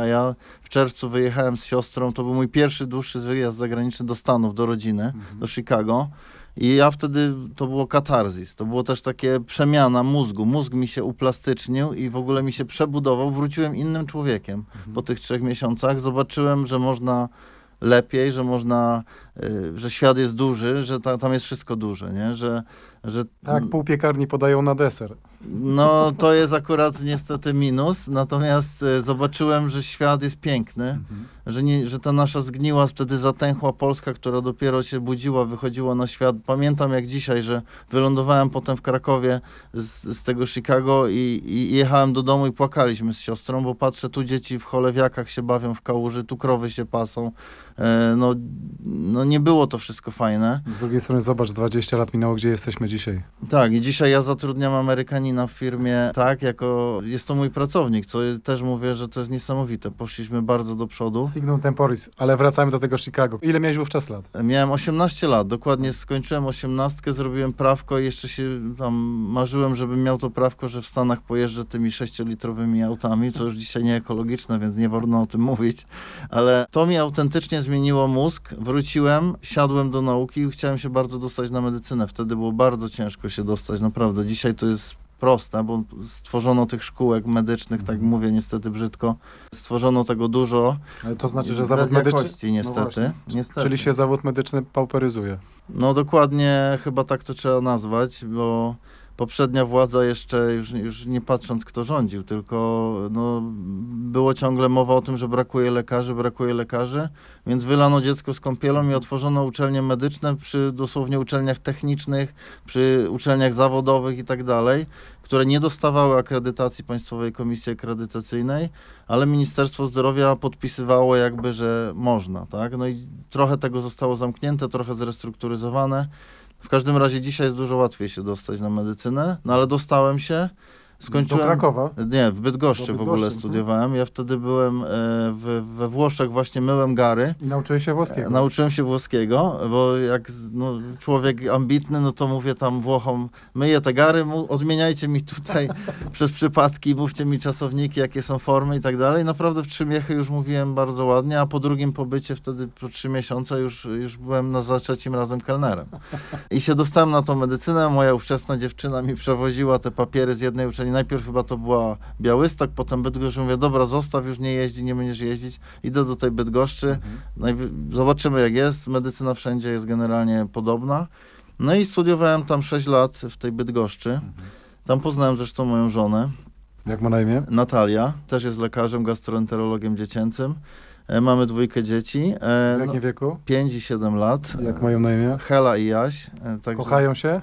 a ja w czerwcu wyjechałem z siostrą, to był mój pierwszy dłuższy wyjazd zagraniczny do Stanów, do rodziny, Mhm. do Chicago. I ja wtedy, to było katarzis, to było też takie przemiana mózgu. Mózg mi się uplastycznił i w ogóle mi się przebudował. Wróciłem innym człowiekiem Mhm. po tych trzech miesiącach. Zobaczyłem, że można lepiej, że można, y, że świat jest duży, że ta, tam jest wszystko duże, nie? Że, że Tak, pół piekarni podają na deser. No to jest akurat niestety minus, natomiast y, zobaczyłem, że świat jest piękny, Mhm. Że, nie, że ta nasza zgniła, wtedy zatęchła Polska, która dopiero się budziła, wychodziła na świat. Pamiętam jak dzisiaj, że wylądowałem potem w Krakowie z, z tego Chicago i, i jechałem do domu i płakaliśmy z siostrą, bo patrzę, tu dzieci w cholewiakach się bawią w kałuży, tu krowy się pasą. E, no, no nie było to wszystko fajne. Z drugiej strony zobacz, 20 lat minęło, gdzie jesteśmy dzisiaj. Tak, i dzisiaj ja zatrudniam Amerykanina w firmie, tak, jako, jest to mój pracownik, co też mówię, że to jest niesamowite. Poszliśmy bardzo do przodu. Signum temporis, ale wracamy do tego Chicago. Ile miałeś wówczas lat? Miałem 18 lat, dokładnie skończyłem 18, zrobiłem prawko i jeszcze się tam marzyłem, żebym miał to prawko, że w Stanach pojeżdżę tymi 6-litrowymi autami, co już dzisiaj nie ekologiczne, więc nie wolno o tym mówić, ale to mi autentycznie zmieniło mózg. Wróciłem, siadłem do nauki i chciałem się bardzo dostać na medycynę. Wtedy było bardzo ciężko się dostać, naprawdę. Dzisiaj to jest proste, bo stworzono tych szkółek medycznych, tak mówię niestety brzydko. Stworzono tego dużo. Ale to znaczy, że zawód medyczny... jakości, niestety. właśnie. niestety. Czyli się zawód medyczny pauperyzuje. No dokładnie chyba tak to trzeba nazwać, bo poprzednia władza jeszcze, już, już nie patrząc kto rządził, tylko no, było ciągle mowa o tym, że brakuje lekarzy, brakuje lekarzy, więc wylano dziecko z kąpielą i otworzono uczelnie medyczne przy dosłownie uczelniach technicznych, przy uczelniach zawodowych i tak dalej, które nie dostawały akredytacji Państwowej Komisji Akredytacyjnej, ale Ministerstwo Zdrowia podpisywało jakby, że można, tak? No i trochę tego zostało zamknięte, trochę zrestrukturyzowane. W każdym razie dzisiaj jest dużo łatwiej się dostać na medycynę, no ale dostałem się. Skończyłem. Do Krakowa. Nie, w Bydgoszczy, w ogóle Bydgoszczy, mhm. studiowałem. Ja wtedy byłem e, w, we Włoszech, właśnie myłem gary. I nauczyłeś się włoskiego. E, Nauczyłem się włoskiego, bo jak no, człowiek ambitny, no to mówię tam Włochom, myję te gary, odmieniajcie mi tutaj przez przypadki, mówcie mi czasowniki, jakie są formy i tak dalej. Naprawdę w trzy miechy już mówiłem bardzo ładnie, a po drugim pobycie wtedy po trzy miesiące już, już byłem na za trzecim razem kelnerem. I się dostałem na tą medycynę, moja ówczesna dziewczyna mi przewoziła te papiery z jednej uczelni. Najpierw chyba to była Białystok, potem Bydgoszcz. Mówię, dobra, zostaw, już nie jeździ, nie będziesz jeździć. Idę do tej Bydgoszczy. Mhm. Najwy- Zobaczymy jak jest. Medycyna wszędzie jest generalnie podobna. No i studiowałem tam 6 lat w tej Bydgoszczy. Mhm. Tam poznałem zresztą moją żonę, Jak ma na imię? Natalia. Też jest lekarzem, gastroenterologiem dziecięcym. E, Mamy dwójkę dzieci. W E, jakim no, wieku? 5 i 7 lat. Jak mają na imię? Hela i Jaś. E, także- Kochają się?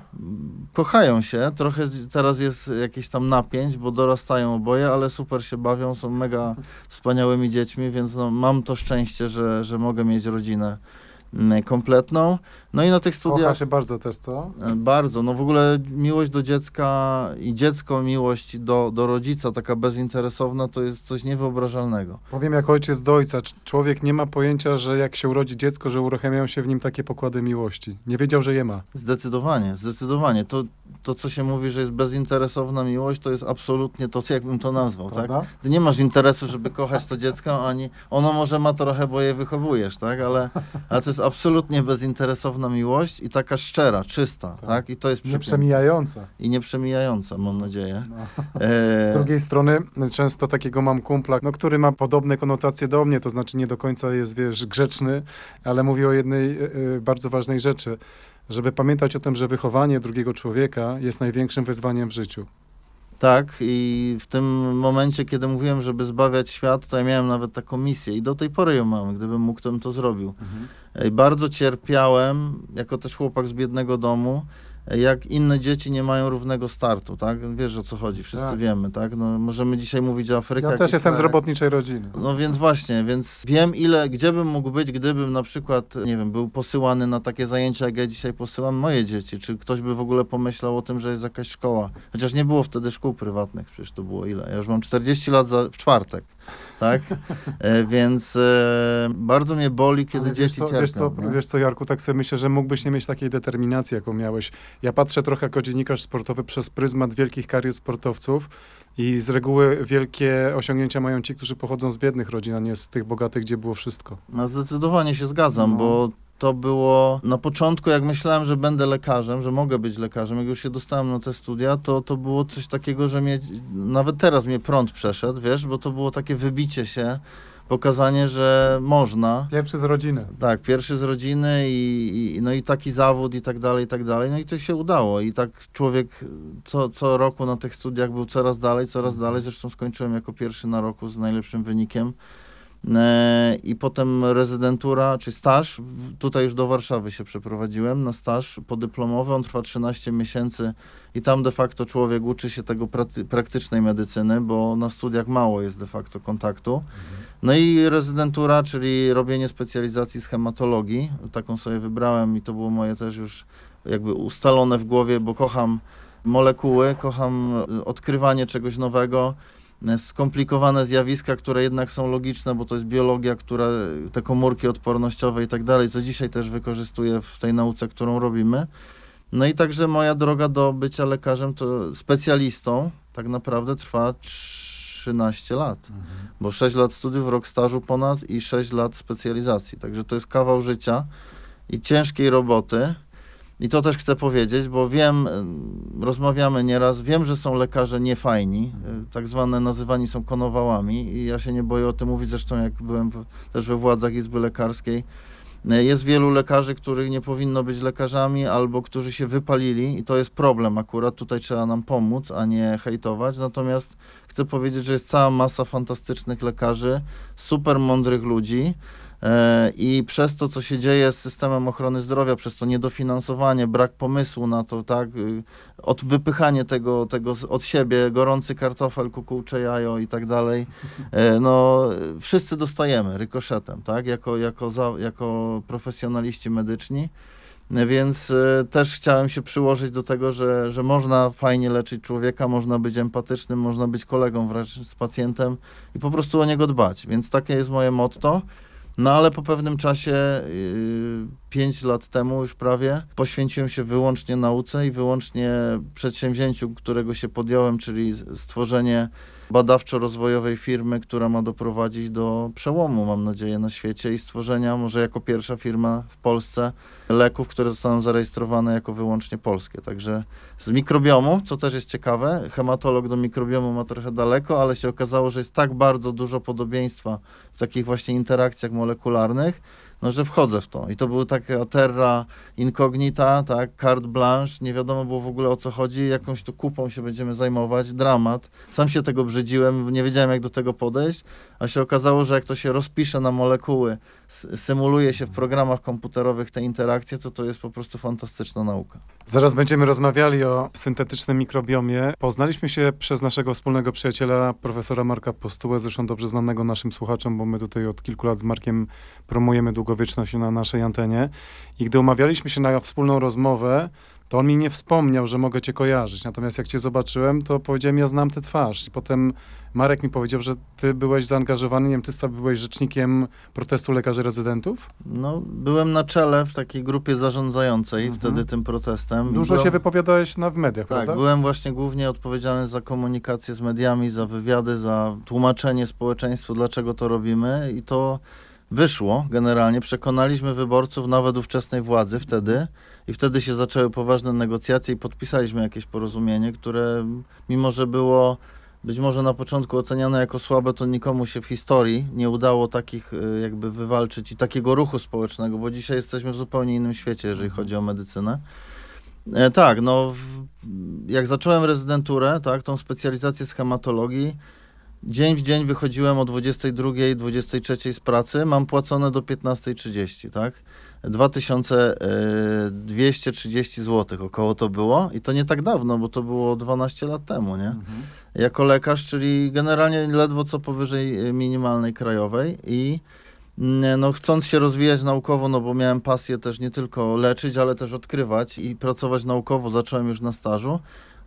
Kochają się, trochę teraz jest jakieś tam napięć, bo dorastają oboje, ale super się bawią, są mega wspaniałymi dziećmi, więc no, mam to szczęście, że, że mogę mieć rodzinę kompletną. No i na tych Kocha studiach się bardzo też, co? e, bardzo, no w ogóle miłość do dziecka i dziecko miłość do, do rodzica, taka bezinteresowna, to jest coś niewyobrażalnego. Powiem jak ojciec do ojca. Cz- Człowiek nie ma pojęcia, że jak się urodzi dziecko, że uruchamiają się w nim takie pokłady miłości. Nie wiedział, że je ma. Zdecydowanie, zdecydowanie. To, to, co się mówi, że jest bezinteresowna miłość, to jest absolutnie to, jakbym to nazwał, tak? Prawda? Ty nie masz interesu, żeby kochać to dziecko, ani ono może ma trochę, bo je wychowujesz, tak? Ale, ale to jest absolutnie bezinteresowna miłość i taka szczera, czysta, tak? Tak. I to jest. Nieprzemijająca. I nieprzemijająca, mam nadzieję. No. E, Z drugiej strony często takiego mam kumpla, no, który ma podobne konotacje do mnie, to znaczy nie do końca jest, wiesz, grzeczny, ale mówi o jednej y, bardzo ważnej rzeczy, żeby pamiętać o tym, że wychowanie drugiego człowieka jest największym wyzwaniem w życiu. Tak, i w tym momencie, kiedy mówiłem, żeby zbawiać świat, to ja miałem nawet taką misję i do tej pory ją mam. Gdybym mógł, to bym to zrobił. Ej, Bardzo cierpiałem, jako też chłopak z biednego domu, jak inne dzieci nie mają równego startu, tak? Wiesz o co chodzi, wszyscy Tak. wiemy, tak? No, możemy dzisiaj mówić o Afryce. Ja też jestem z robotniczej rodziny. No więc właśnie, więc wiem ile, gdzie bym mógł być, gdybym na przykład, nie wiem, był posyłany na takie zajęcia, jak ja dzisiaj posyłam moje dzieci, czy ktoś by w ogóle pomyślał o tym, że jest jakaś szkoła. Chociaż nie było wtedy szkół prywatnych, przecież to było ile? Ja już mam 40 lat za, w czwartek, tak? E, więc e, bardzo mnie boli, kiedy Ale dzieci wiesz co, cierpią. wiesz, co, nie? wiesz co, Jarku, tak sobie myślę, że mógłbyś nie mieć takiej determinacji, jaką miałeś. Ja patrzę trochę jako dziennikarz sportowy przez pryzmat wielkich karier sportowców i z reguły wielkie osiągnięcia mają ci, którzy pochodzą z biednych rodzin, a nie z tych bogatych, gdzie było wszystko. No zdecydowanie się zgadzam, No. bo to było na początku, jak myślałem, że będę lekarzem, że mogę być lekarzem, jak już się dostałem na te studia, to, to było coś takiego, że mnie, nawet teraz mnie prąd przeszedł, wiesz, bo to było takie wybicie się, pokazanie, że można. Pierwszy z rodziny. Tak, pierwszy z rodziny i, i, no i taki zawód i tak dalej, i tak dalej. No i to się udało. I tak człowiek co, co roku na tych studiach był coraz dalej, coraz dalej. Zresztą skończyłem jako pierwszy na roku z najlepszym wynikiem. E, I potem rezydentura, czy staż. Tutaj już do Warszawy się przeprowadziłem na staż podyplomowy. On trwa 13 miesięcy i tam de facto człowiek uczy się tego praktycznej medycyny, bo na studiach mało jest de facto kontaktu. No i rezydentura, czyli robienie specjalizacji z hematologii. Taką sobie wybrałem i to było moje też już jakby ustalone w głowie, bo kocham molekuły, kocham odkrywanie czegoś nowego, skomplikowane zjawiska, które jednak są logiczne, bo to jest biologia, która te komórki odpornościowe i tak dalej, co dzisiaj też wykorzystuję w tej nauce, którą robimy. No i także moja droga do bycia lekarzem, to specjalistą, tak naprawdę trwa 13 lat bo 6 lat studiów, rok stażu ponad i 6 lat specjalizacji. Także to jest kawał życia i ciężkiej roboty. I to też chcę powiedzieć, bo wiem, y, rozmawiamy nieraz, wiem, że są lekarze niefajni, y, tak zwane nazywani są konowałami i ja się nie boję o tym mówić, zresztą jak byłem w, też we władzach Izby Lekarskiej, y, jest wielu lekarzy, których nie powinno być lekarzami, albo którzy się wypalili i to jest problem akurat, tutaj trzeba nam pomóc, a nie hejtować, natomiast chcę powiedzieć, że jest cała masa fantastycznych lekarzy, super mądrych ludzi i przez to, co się dzieje z systemem ochrony zdrowia, przez to niedofinansowanie, brak pomysłu na to, tak, y, od wypychanie tego, tego od siebie, gorący kartofel, kukułcze jajo i tak dalej, e, no wszyscy dostajemy rykoszetem, tak, jako, jako, za, jako profesjonaliści medyczni. E, Więc e, też chciałem się przyłożyć do tego, że, że można fajnie leczyć człowieka, można być empatycznym, można być kolegą wręcz z pacjentem i po prostu o niego dbać. Więc takie jest moje motto. No ale po pewnym czasie, yy, pięć lat temu już prawie, poświęciłem się wyłącznie nauce i wyłącznie przedsięwzięciu, którego się podjąłem, czyli stworzenie badawczo-rozwojowej firmy, która ma doprowadzić do przełomu, mam nadzieję, na świecie i stworzenia, może jako pierwsza firma w Polsce, leków, które zostaną zarejestrowane jako wyłącznie polskie. Także z mikrobiomu, co też jest ciekawe, hematolog do mikrobiomu ma trochę daleko, ale się okazało, że jest tak bardzo dużo podobieństwa w takich właśnie interakcjach molekularnych, no, że wchodzę w to. I to był taka terra incognita, tak, carte blanche, nie wiadomo było w ogóle o co chodzi, jakąś tu kupą się będziemy zajmować, dramat. Sam się tego brzydziłem, nie wiedziałem jak do tego podejść, a się okazało, że jak to się rozpisze na molekuły, symuluje się w programach komputerowych te interakcje, to to jest po prostu fantastyczna nauka. Zaraz będziemy rozmawiali o syntetycznym mikrobiomie. Poznaliśmy się przez naszego wspólnego przyjaciela, profesora Marka Postułę, zresztą dobrze znanego naszym słuchaczom, bo my tutaj od kilku lat z Markiem promujemy długowieczność na naszej antenie. I gdy umawialiśmy się na wspólną rozmowę, to on mi nie wspomniał, że mogę cię kojarzyć. Natomiast jak cię zobaczyłem, to powiedziałem, ja znam tę twarz. I potem Marek mi powiedział, że ty byłeś zaangażowany, nie wiem, ty byłeś rzecznikiem protestu lekarzy rezydentów. No, byłem na czele w takiej grupie zarządzającej Mhm. wtedy tym protestem. Dużo Byłem- się wypowiadałeś na, w mediach, Tak, prawda? byłem właśnie głównie odpowiedzialny za komunikację z mediami, za wywiady, za tłumaczenie społeczeństwu, dlaczego to robimy i to wyszło generalnie. Przekonaliśmy wyborców nawet ówczesnej władzy wtedy i wtedy się zaczęły poważne negocjacje i podpisaliśmy jakieś porozumienie, które mimo, że było być może na początku oceniane jako słabe, to nikomu się w historii nie udało takich y, jakby wywalczyć i takiego ruchu społecznego, bo dzisiaj jesteśmy w zupełnie innym świecie, jeżeli chodzi o medycynę. E, tak, no w, jak zacząłem rezydenturę, tak, tą specjalizację z hematologii, dzień w dzień wychodziłem o 22, 23 z pracy, mam płacone do 15.30, tak? 2230 zł około to było i to nie tak dawno, bo to było 12 lat temu, nie? Mhm. jako lekarz, czyli generalnie ledwo co powyżej y, minimalnej krajowej i mm, no, chcąc się rozwijać naukowo, no bo miałem pasję też nie tylko leczyć, ale też odkrywać i pracować naukowo, zacząłem już na stażu,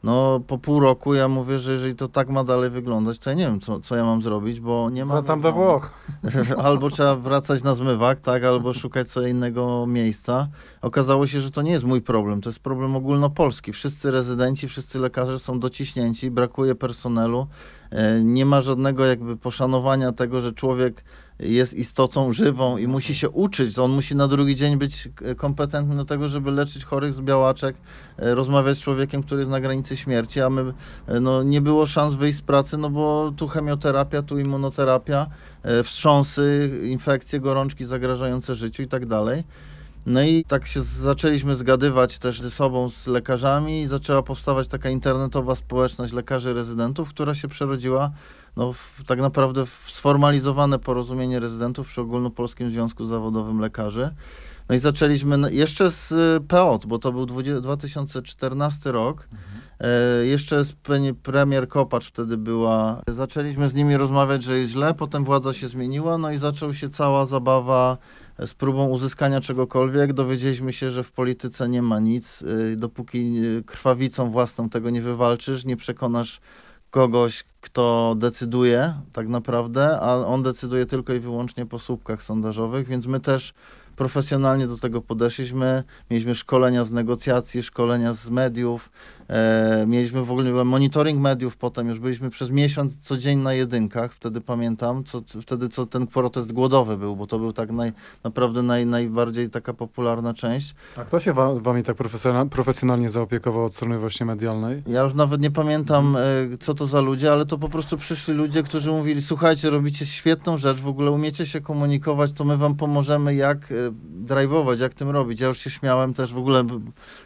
No po pół roku ja mówię, że jeżeli to tak ma dalej wyglądać, to ja nie wiem, co, co ja mam zrobić, bo nie ma... Wracam do. Włoch. albo trzeba wracać na zmywak, tak, albo szukać sobie innego miejsca. Okazało się, że to nie jest mój problem, to jest problem ogólnopolski. Wszyscy rezydenci, wszyscy lekarze są dociśnięci, brakuje personelu. E, Nie ma żadnego jakby poszanowania tego, że człowiek jest istotą żywą i musi się uczyć. On musi na drugi dzień być e, kompetentny do tego, żeby leczyć chorych z białaczek, e, rozmawiać z człowiekiem, który jest na granicy śmierci, a my e, no, nie było szans wyjść z pracy, no bo tu chemioterapia, tu immunoterapia, wstrząsy, infekcje, gorączki zagrażające życiu i tak dalej. No i tak się zaczęliśmy zgadywać też ze sobą, z lekarzami i zaczęła powstawać taka internetowa społeczność lekarzy rezydentów, która się przerodziła no, w, tak naprawdę w sformalizowane porozumienie rezydentów przy Ogólnopolskim Związku Zawodowym Lekarzy. No i zaczęliśmy jeszcze z y, PO, bo to był 20, 2014 rok. E, jeszcze z pre- premier Kopacz wtedy była. Zaczęliśmy z nimi rozmawiać, że jest źle, potem władza się zmieniła, no i zaczął się cała zabawa e, z próbą uzyskania czegokolwiek. Dowiedzieliśmy się, że w polityce nie ma nic. y, Dopóki y, krwawicą własną tego nie wywalczysz, nie przekonasz kogoś, kto decyduje tak naprawdę, a on decyduje tylko i wyłącznie po słupkach sondażowych, więc my też profesjonalnie do tego podeszliśmy. Mieliśmy szkolenia z negocjacji, szkolenia z mediów, e, mieliśmy w ogóle monitoring mediów, potem już byliśmy przez miesiąc co dzień na jedynkach, wtedy pamiętam, co, wtedy co ten protest głodowy był, bo to był tak naj, naprawdę naj, najbardziej taka popularna część. A kto się wa- wami tak profesjonal- profesjonalnie zaopiekował od strony właśnie medialnej? Ja już nawet nie pamiętam, e, co to za ludzie, ale to po prostu przyszli ludzie, którzy mówili, słuchajcie, robicie świetną rzecz, w ogóle umiecie się komunikować, to my wam pomożemy, jak e, drive'ować, jak tym robić. Ja już się śmiałem też, w ogóle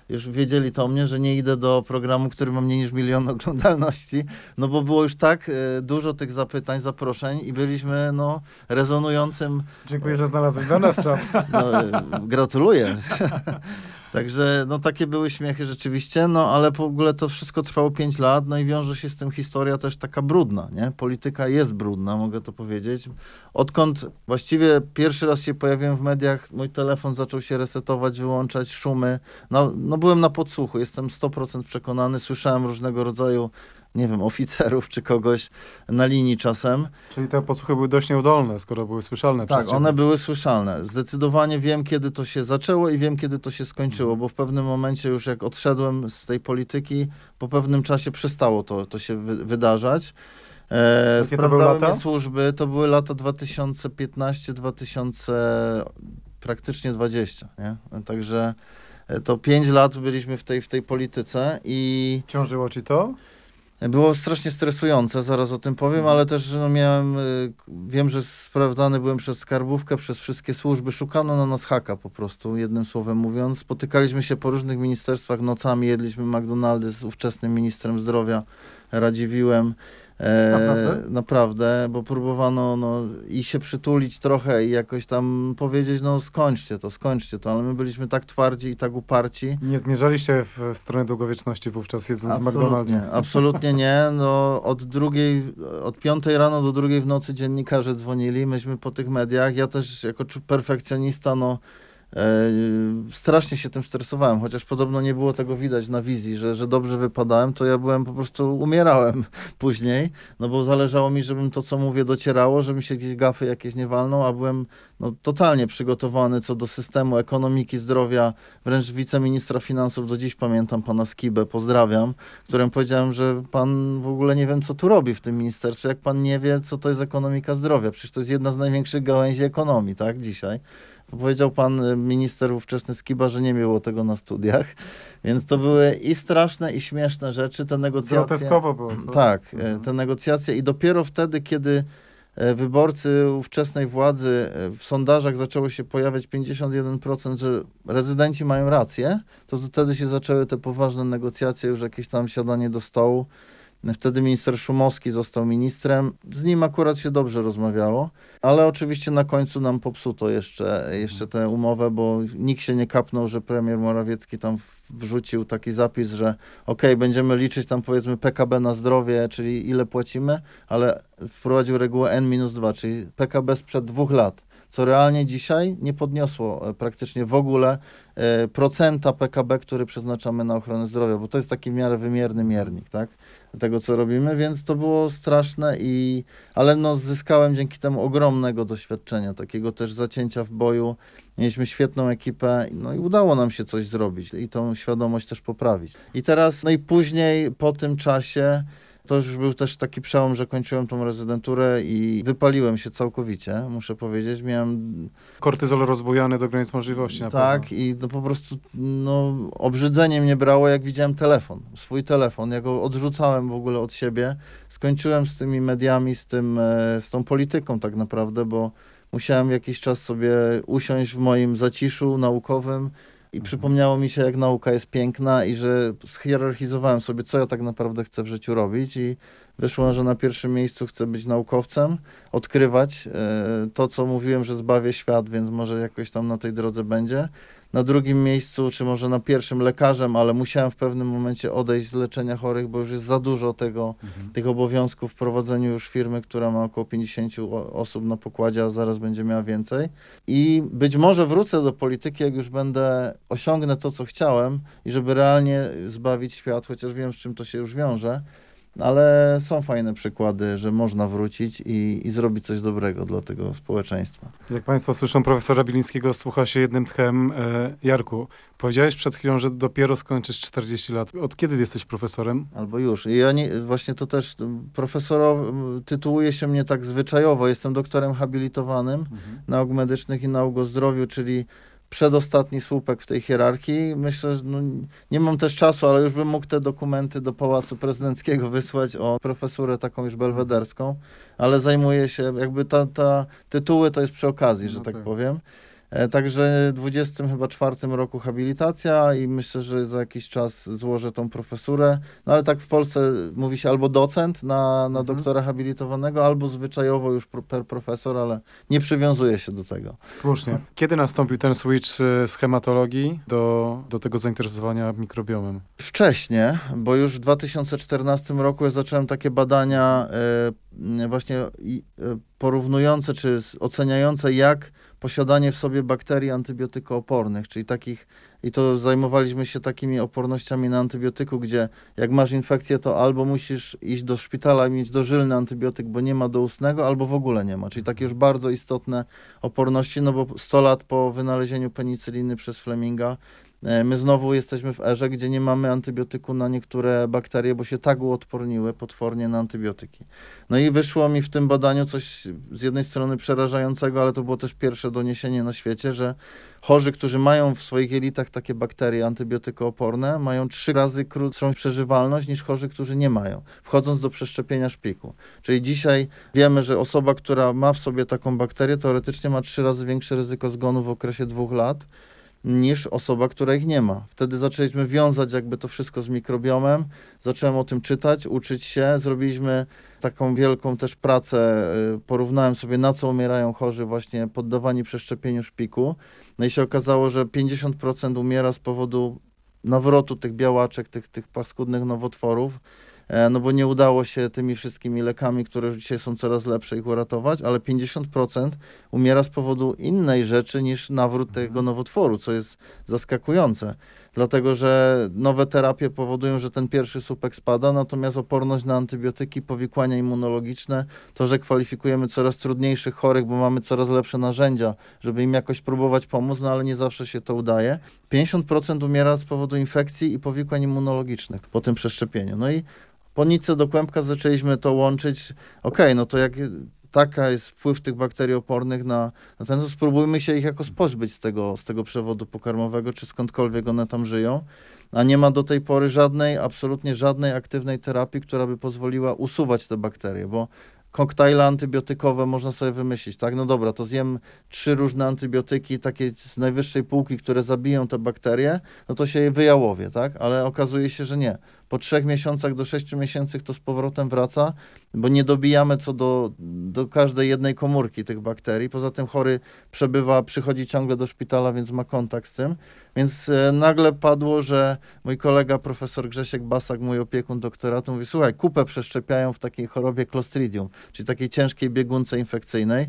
już wiedzieli to o mnie, że nie idę do programu, który ma mniej niż milion oglądalności, no bo było już tak e, dużo tych zapytań, zaproszeń i byliśmy, no, rezonującym Dziękuję, że znalazłeś dla nas czas. no, e, gratuluję. Także no takie były śmiechy rzeczywiście, no ale w ogóle to wszystko trwało 5 lat, no i wiąże się z tym historia też taka brudna, nie? Polityka jest brudna, mogę to powiedzieć. Odkąd właściwie pierwszy raz się pojawiłem w mediach, mój telefon zaczął się resetować, wyłączać szumy. No, no byłem na podsłuchu, jestem 100% przekonany, słyszałem różnego rodzaju, nie wiem, oficerów czy kogoś na linii czasem. Czyli te podsłuchy były dość nieudolne, skoro były słyszalne Tak, przez one były słyszalne. Zdecydowanie wiem, kiedy to się zaczęło i wiem, kiedy to się skończyło, bo w pewnym momencie już jak odszedłem z tej polityki, po pewnym czasie przestało to, to się wy, wydarzać. E, Jakie to sprawdzały mnie służby, to były lata 2015-2000, praktycznie 20, nie? Także e, to 5 lat byliśmy w tej, w tej polityce i Ciążyło ci to? Było strasznie stresujące, zaraz o tym powiem, Mhm. ale też no, miałem, y, wiem, że sprawdzany byłem przez skarbówkę, przez wszystkie służby, szukano na nas haka po prostu, jednym słowem mówiąc. Spotykaliśmy się po różnych ministerstwach nocami, jedliśmy McDonaldy z ówczesnym ministrem zdrowia Radziwiłem. E, Naprawdę? naprawdę, bo próbowano no, i się przytulić trochę i jakoś tam powiedzieć, no skończcie to, skończcie to, ale my byliśmy tak twardzi i tak uparci, Nie zmierzaliście w stronę długowieczności wówczas jedząc w McDonaldzie. Absolutnie, absolutnie nie. No, od drugiej, od piątej rano do drugiej w nocy dziennikarze dzwonili, myśmy po tych mediach. Ja też jako perfekcjonista, no strasznie się tym stresowałem, chociaż podobno nie było tego widać na wizji, że, że dobrze wypadałem, to ja byłem po prostu, umierałem później, no bo zależało mi, żebym to, co mówię, docierało, żeby mi się jakieś gafy jakieś nie walną, a byłem no, totalnie przygotowany co do systemu ekonomiki, zdrowia, wręcz wiceministra finansów, do dziś pamiętam pana Skibę, pozdrawiam, którym powiedziałem, że pan w ogóle nie wiem, co tu robi w tym ministerstwie, jak pan nie wie, co to jest ekonomika zdrowia. Przecież to jest jedna z największych gałęzi ekonomii, tak, dzisiaj. Powiedział pan y, minister ówczesny Skiba, że nie było tego na studiach, więc to były i straszne, i śmieszne rzeczy, te negocjacje. Groteskowo było, co? Tak, e, Mhm. te negocjacje i dopiero wtedy, kiedy e, wyborcy ówczesnej władzy w sondażach zaczęło się pojawiać 51%, że rezydenci mają rację, to wtedy się zaczęły te poważne negocjacje, już jakieś tam siadanie do stołu. Wtedy minister Szumowski został ministrem. Z nim akurat się dobrze rozmawiało, ale oczywiście na końcu nam popsuto jeszcze, jeszcze tę umowę, bo nikt się nie kapnął, że premier Morawiecki tam wrzucił taki zapis, że okej, będziemy liczyć tam powiedzmy PKB na zdrowie, czyli ile płacimy, ale wprowadził regułę N-2, czyli PKB sprzed dwóch lat. Co realnie dzisiaj nie podniosło e, praktycznie w ogóle e, procenta PKB, który przeznaczamy na ochronę zdrowia, bo to jest taki w miarę wymierny miernik, tak? Tego, co robimy, więc to było straszne i, ale no zyskałem dzięki temu ogromnego doświadczenia, takiego też zacięcia w boju. Mieliśmy świetną ekipę, no i udało nam się coś zrobić i tą świadomość też poprawić. I teraz, no i później po tym czasie, to już był też taki przełom, że kończyłem tą rezydenturę i wypaliłem się całkowicie, muszę powiedzieć. Miałem Kortyzol rozbujany do granic możliwości na tak, pewno. i to po prostu no, obrzydzenie mnie brało, jak widziałem telefon, swój telefon. Ja go odrzucałem w ogóle od siebie. Skończyłem z tymi mediami, z, tym, e, z tą polityką tak naprawdę, bo musiałem jakiś czas sobie usiąść w moim zaciszu naukowym i przypomniało mi się, jak nauka jest piękna i że schierarchizowałem sobie, co ja tak naprawdę chcę w życiu robić i wyszło, że na pierwszym miejscu chcę być naukowcem, odkrywać e, to, co mówiłem, że zbawię świat, więc może jakoś tam na tej drodze będzie. Na drugim miejscu, czy może na pierwszym lekarzem, ale musiałem w pewnym momencie odejść z leczenia chorych, bo już jest za dużo tego, Mhm. tych obowiązków w prowadzeniu już firmy, która ma około 50 o- osób na pokładzie, a zaraz będzie miała więcej. I być może wrócę do polityki, jak już będę, osiągnę to, co chciałem i żeby realnie zbawić świat, chociaż wiem, z czym to się już wiąże. Ale są fajne przykłady, że można wrócić i, i zrobić coś dobrego dla tego społeczeństwa. Jak Państwo słyszą profesora Bilińskiego, słucha się jednym tchem. E, Jarku, powiedziałeś przed chwilą, że dopiero skończysz 40 lat. Od kiedy jesteś profesorem? Albo już. I ja nie, właśnie to też profesorow, tytułuje się mnie tak zwyczajowo. Jestem doktorem habilitowanym nauk medycznych i nauk o zdrowiu, czyli przedostatni słupek w tej hierarchii. Myślę, że no, nie mam też czasu, ale już bym mógł te dokumenty do Pałacu Prezydenckiego wysłać o profesurę taką już belwederską, ale zajmuję się, jakby ta, ta tytuły to jest przy okazji, że No tak tak. powiem. E, Także w 20 chyba czwartym roku habilitacja i myślę, że za jakiś czas złożę tą profesurę. No ale tak w Polsce mówi się albo docent na, na Mhm. doktora habilitowanego, albo zwyczajowo już per profesor, ale nie przywiązuję się do tego. Słusznie. Kiedy nastąpił ten switch e, z hematologii do, do tego zainteresowania mikrobiomem? Wcześniej, bo już w 2014 roku ja zacząłem takie badania e, właśnie e, porównujące czy oceniające, jak posiadanie w sobie bakterii antybiotykoopornych, czyli takich, i to zajmowaliśmy się takimi opornościami na antybiotyku, gdzie jak masz infekcję, to albo musisz iść do szpitala i mieć dożylny antybiotyk, bo nie ma doustnego, albo w ogóle nie ma, czyli takie już bardzo istotne oporności, no bo 100 lat po wynalezieniu penicyliny przez Fleminga My znowu jesteśmy w erze, gdzie nie mamy antybiotyku na niektóre bakterie, bo się tak uodporniły potwornie na antybiotyki. No i wyszło mi w tym badaniu coś z jednej strony przerażającego, ale to było też pierwsze doniesienie na świecie, że chorzy, którzy mają w swoich jelitach takie bakterie antybiotykooporne, mają trzy razy krótszą przeżywalność niż chorzy, którzy nie mają, wchodząc do przeszczepienia szpiku. Czyli dzisiaj wiemy, że osoba, która ma w sobie taką bakterię, teoretycznie ma trzy razy większe ryzyko zgonu w okresie dwóch lat niż osoba, która ich nie ma. Wtedy zaczęliśmy wiązać jakby to wszystko z mikrobiomem, zacząłem o tym czytać, uczyć się, zrobiliśmy taką wielką też pracę, y, porównałem sobie na co umierają chorzy właśnie poddawani przeszczepieniu szpiku, no i się okazało, że 50% umiera z powodu nawrotu tych białaczek, tych, tych paskudnych nowotworów, no bo nie udało się tymi wszystkimi lekami, które już dzisiaj są coraz lepsze, ich uratować, ale 50% umiera z powodu innej rzeczy niż nawrót tego nowotworu, co jest zaskakujące. Dlatego, że nowe terapie powodują, że ten pierwszy słupek spada, natomiast oporność na antybiotyki, powikłania immunologiczne, to, że kwalifikujemy coraz trudniejszych chorych, bo mamy coraz lepsze narzędzia, żeby im jakoś próbować pomóc, no ale nie zawsze się to udaje. 50% umiera z powodu infekcji i powikłań immunologicznych po tym przeszczepieniu. No i po nitce do kłębka zaczęliśmy to łączyć. Okej, no to jak taka jest wpływ tych bakterii opornych na, na ten, to spróbujmy się ich jakoś pozbyć z tego, z tego przewodu pokarmowego, czy skądkolwiek one tam żyją. A nie ma do tej pory żadnej, absolutnie żadnej aktywnej terapii, która by pozwoliła usuwać te bakterie, bo koktajle antybiotykowe można sobie wymyślić, tak? No dobra, to zjem trzy różne antybiotyki, takie z najwyższej półki, które zabiją te bakterie, no to się je wyjałowie, tak? Ale okazuje się, że nie. Po trzech miesiącach do sześciu miesięcy to z powrotem wraca, bo nie dobijamy co do, do każdej jednej komórki tych bakterii. Poza tym chory przebywa, przychodzi ciągle do szpitala, więc ma kontakt z tym. Więc e, nagle padło, że mój kolega profesor Grzesiek Basak, mój opiekun doktoratu, mówi, słuchaj, kupę przeszczepiają w takiej chorobie Clostridium, czyli takiej ciężkiej biegunce infekcyjnej.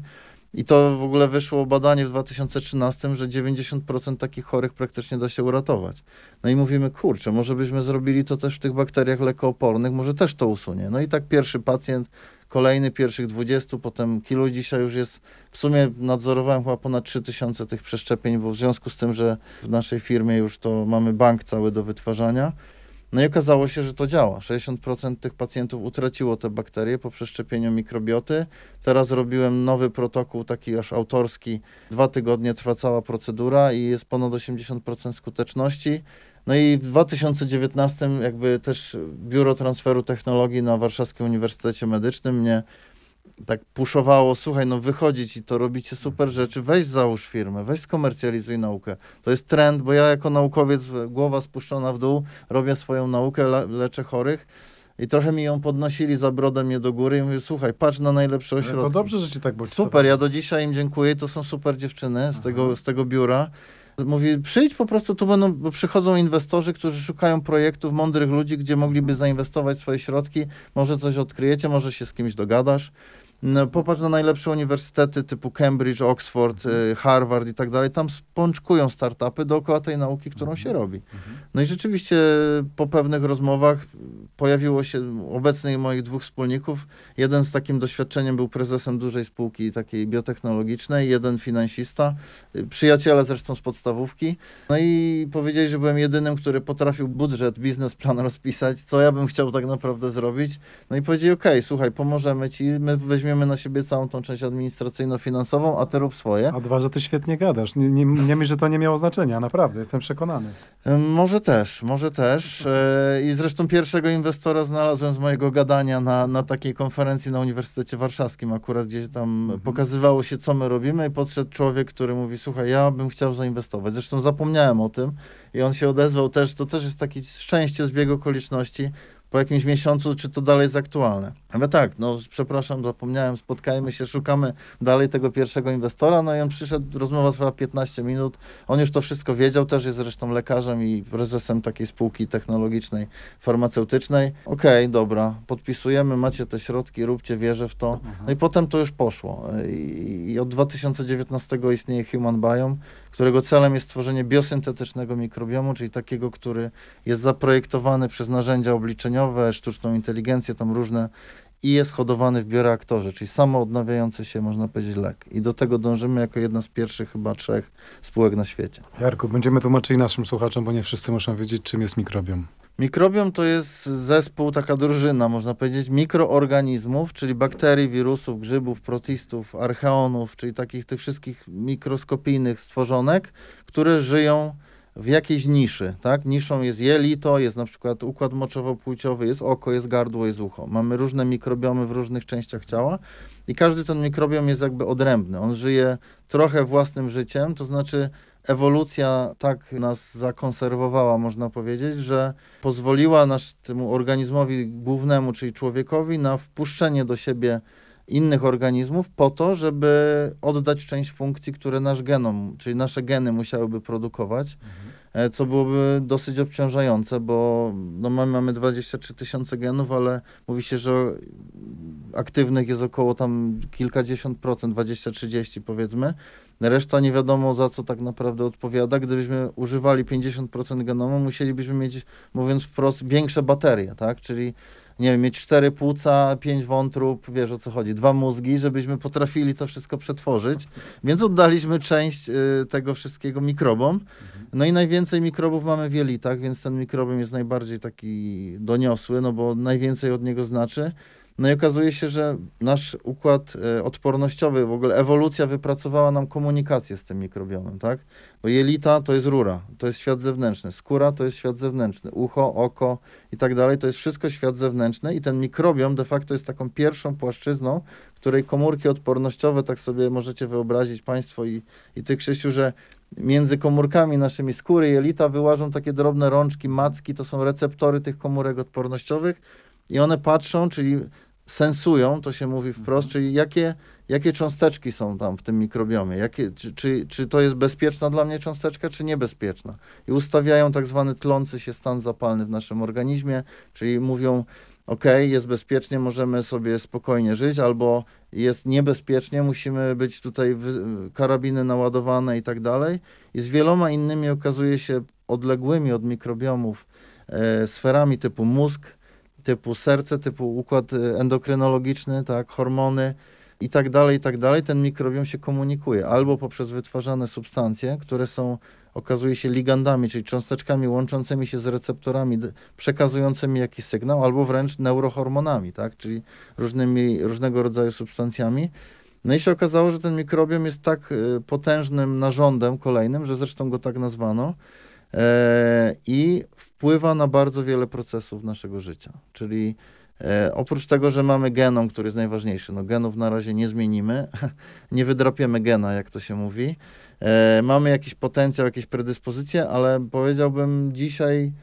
I to w ogóle wyszło badanie w 2013, że 90% takich chorych praktycznie da się uratować. No i mówimy, kurczę, może byśmy zrobili to też w tych bakteriach lekoopornych, może też to usunie. No i tak pierwszy pacjent, kolejny pierwszych 20, potem kilo dzisiaj już jest, w sumie nadzorowałem chyba ponad 3000 tych przeszczepień, bo w związku z tym, że w naszej firmie już to mamy bank cały do wytwarzania, no i okazało się, że to działa. 60% tych pacjentów utraciło te bakterie po przeszczepieniu mikrobioty. Teraz robiłem nowy protokół, taki aż autorski. Dwa tygodnie trwa cała procedura i jest ponad 80% skuteczności. No i w 2019 jakby też Biuro Transferu Technologii na Warszawskim Uniwersytecie Medycznym mnie tak puszowało, słuchaj, no wychodzić i to robicie super rzeczy, weź załóż firmę, weź skomercjalizuj naukę. To jest trend, bo ja jako naukowiec, głowa spuszczona w dół, robię swoją naukę, le leczę chorych i trochę mi ją podnosili za brodę mnie do góry i mówię, słuchaj, patrz na najlepsze Ale ośrodki. to dobrze, że ci tak bodźcowali. Super, ja do dzisiaj im dziękuję, to są super dziewczyny z tego, z tego biura. Mówi, przyjdź po prostu, tu będą, bo przychodzą inwestorzy, którzy szukają projektów, mądrych ludzi, gdzie mogliby zainwestować swoje środki, może coś odkryjecie, może się z kimś dogadasz. No, popatrz na najlepsze uniwersytety typu Cambridge, Oxford, y, Harvard i tak dalej. Tam spączkują startupy dookoła tej nauki, którą się robi. No i rzeczywiście po pewnych rozmowach pojawiło się obecnych moich dwóch wspólników. Jeden z takim doświadczeniem był prezesem dużej spółki takiej biotechnologicznej, jeden finansista, y, przyjaciele zresztą z podstawówki. No i powiedzieli, że byłem jedynym, który potrafił budżet, biznesplan rozpisać, co ja bym chciał tak naprawdę zrobić. No i powiedzieli, okej, słuchaj, pomożemy ci, my weźmiemy na siebie całą tą część administracyjno-finansową, a ty rób swoje. A dwa, że ty świetnie gadasz. Nie, nie, nie mi, że to nie miało znaczenia, naprawdę, jestem przekonany. Może też, może też. E, I zresztą pierwszego inwestora znalazłem z mojego gadania na, na takiej konferencji na Uniwersytecie Warszawskim, akurat gdzieś tam pokazywało się, co my robimy i podszedł człowiek, który mówi, słuchaj, ja bym chciał zainwestować. Zresztą zapomniałem o tym i on się odezwał też, to też jest takie szczęście, zbieg okoliczności. Po jakimś miesiącu, czy to dalej jest aktualne. Ale tak, no przepraszam, zapomniałem, spotkajmy się, szukamy dalej tego pierwszego inwestora, no i on przyszedł, rozmowa trwała 15 minut, on już to wszystko wiedział, też jest zresztą lekarzem i prezesem takiej spółki technologicznej, farmaceutycznej. Okej, dobra, podpisujemy, macie te środki, róbcie, wierzę w to. No i potem to już poszło. I, i od 2019 istnieje Human Biome, którego celem jest stworzenie biosyntetycznego mikrobiomu, czyli takiego, który jest zaprojektowany przez narzędzia obliczeniowe, sztuczną inteligencję, tam różne i jest hodowany w bioreaktorze, czyli samoodnawiający się, można powiedzieć, lek. I do tego dążymy jako jedna z pierwszych chyba trzech spółek na świecie. Jarku, będziemy tłumaczyli naszym słuchaczom, bo nie wszyscy muszą wiedzieć, czym jest mikrobiom. Mikrobiom to jest zespół, taka drużyna, można powiedzieć, mikroorganizmów, czyli bakterii, wirusów, grzybów, protistów, archeonów, czyli takich tych wszystkich mikroskopijnych stworzonek, które żyją w jakiejś niszy, tak? Niszą jest jelito, jest na przykład układ moczowo-płciowy, jest oko, jest gardło, jest ucho. Mamy różne mikrobiomy w różnych częściach ciała i każdy ten mikrobiom jest jakby odrębny. On żyje trochę własnym życiem, to znaczy ewolucja tak nas zakonserwowała, można powiedzieć, że pozwoliła nasz, temu organizmowi głównemu, czyli człowiekowi, na wpuszczenie do siebie innych organizmów po to, żeby oddać część funkcji, które nasz genom, czyli nasze geny musiałyby produkować, e, co byłoby dosyć obciążające, bo no, my mamy 23 tysiące genów, ale mówi się, że aktywnych jest około tam kilkadziesiąt procent, 20-30 powiedzmy. Reszta nie wiadomo za co tak naprawdę odpowiada. Gdybyśmy używali 50% genomu, musielibyśmy mieć, mówiąc wprost, większe baterie, tak? Czyli nie wiem, mieć cztery płuca, pięć wątrób, wiesz o co chodzi, dwa mózgi, żebyśmy potrafili to wszystko przetworzyć. Więc oddaliśmy część y, tego wszystkiego mikrobom. No i najwięcej mikrobów mamy w jelitach, więc ten mikrobiom jest najbardziej taki doniosły, no bo najwięcej od niego znaczy. No i okazuje się, że nasz układ e, odpornościowy, w ogóle ewolucja wypracowała nam komunikację z tym mikrobiomem, tak? Bo jelita to jest rura, to jest świat zewnętrzny, skóra to jest świat zewnętrzny, ucho, oko i tak dalej, to jest wszystko świat zewnętrzny i ten mikrobiom de facto jest taką pierwszą płaszczyzną, której komórki odpornościowe, tak sobie możecie wyobrazić Państwo i, i Ty Krzysiu, że między komórkami naszymi skóry jelita wyłażą takie drobne rączki, macki, to są receptory tych komórek odpornościowych i one patrzą, czyli sensują, to się mówi wprost, czyli jakie, jakie cząsteczki są tam w tym mikrobiomie, jakie, czy, czy, czy to jest bezpieczna dla mnie cząsteczka, czy niebezpieczna. I ustawiają tak zwany tlący się stan zapalny w naszym organizmie, czyli mówią, ok, jest bezpiecznie, możemy sobie spokojnie żyć, albo jest niebezpiecznie, musimy być tutaj karabiny naładowane i tak dalej. I z wieloma innymi okazuje się odległymi od mikrobiomów e, sferami typu mózg, typu serce, typu układ e, endokrynologiczny, tak, hormony i tak dalej, i tak dalej, ten mikrobiom się komunikuje albo poprzez wytwarzane substancje, które są, okazuje się, ligandami, czyli cząsteczkami łączącymi się z receptorami, przekazującymi jakiś sygnał, albo wręcz neurohormonami, tak, czyli różnymi, różnego rodzaju substancjami. No i się okazało, że ten mikrobiom jest tak y, potężnym narządem kolejnym, że zresztą go tak nazwano, i wpływa na bardzo wiele procesów naszego życia. Czyli e, oprócz tego, że mamy genom, który jest najważniejszy, no genów na razie nie zmienimy, nie wydrapiemy gena, jak to się mówi. E, mamy jakiś potencjał, jakieś predyspozycje, ale powiedziałbym dzisiaj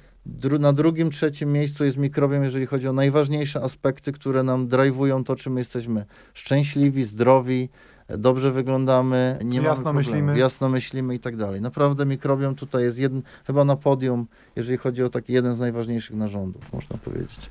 na drugim, trzecim miejscu jest mikrobiom, jeżeli chodzi o najważniejsze aspekty, które nam drive'ują to, czym jesteśmy szczęśliwi, zdrowi, e, dobrze wyglądamy, nie mamy jasno myślimy? jasno myślimy i tak dalej. Naprawdę mikrobiom tutaj jest jeden, chyba na podium, jeżeli chodzi o taki jeden z najważniejszych narządów, można powiedzieć.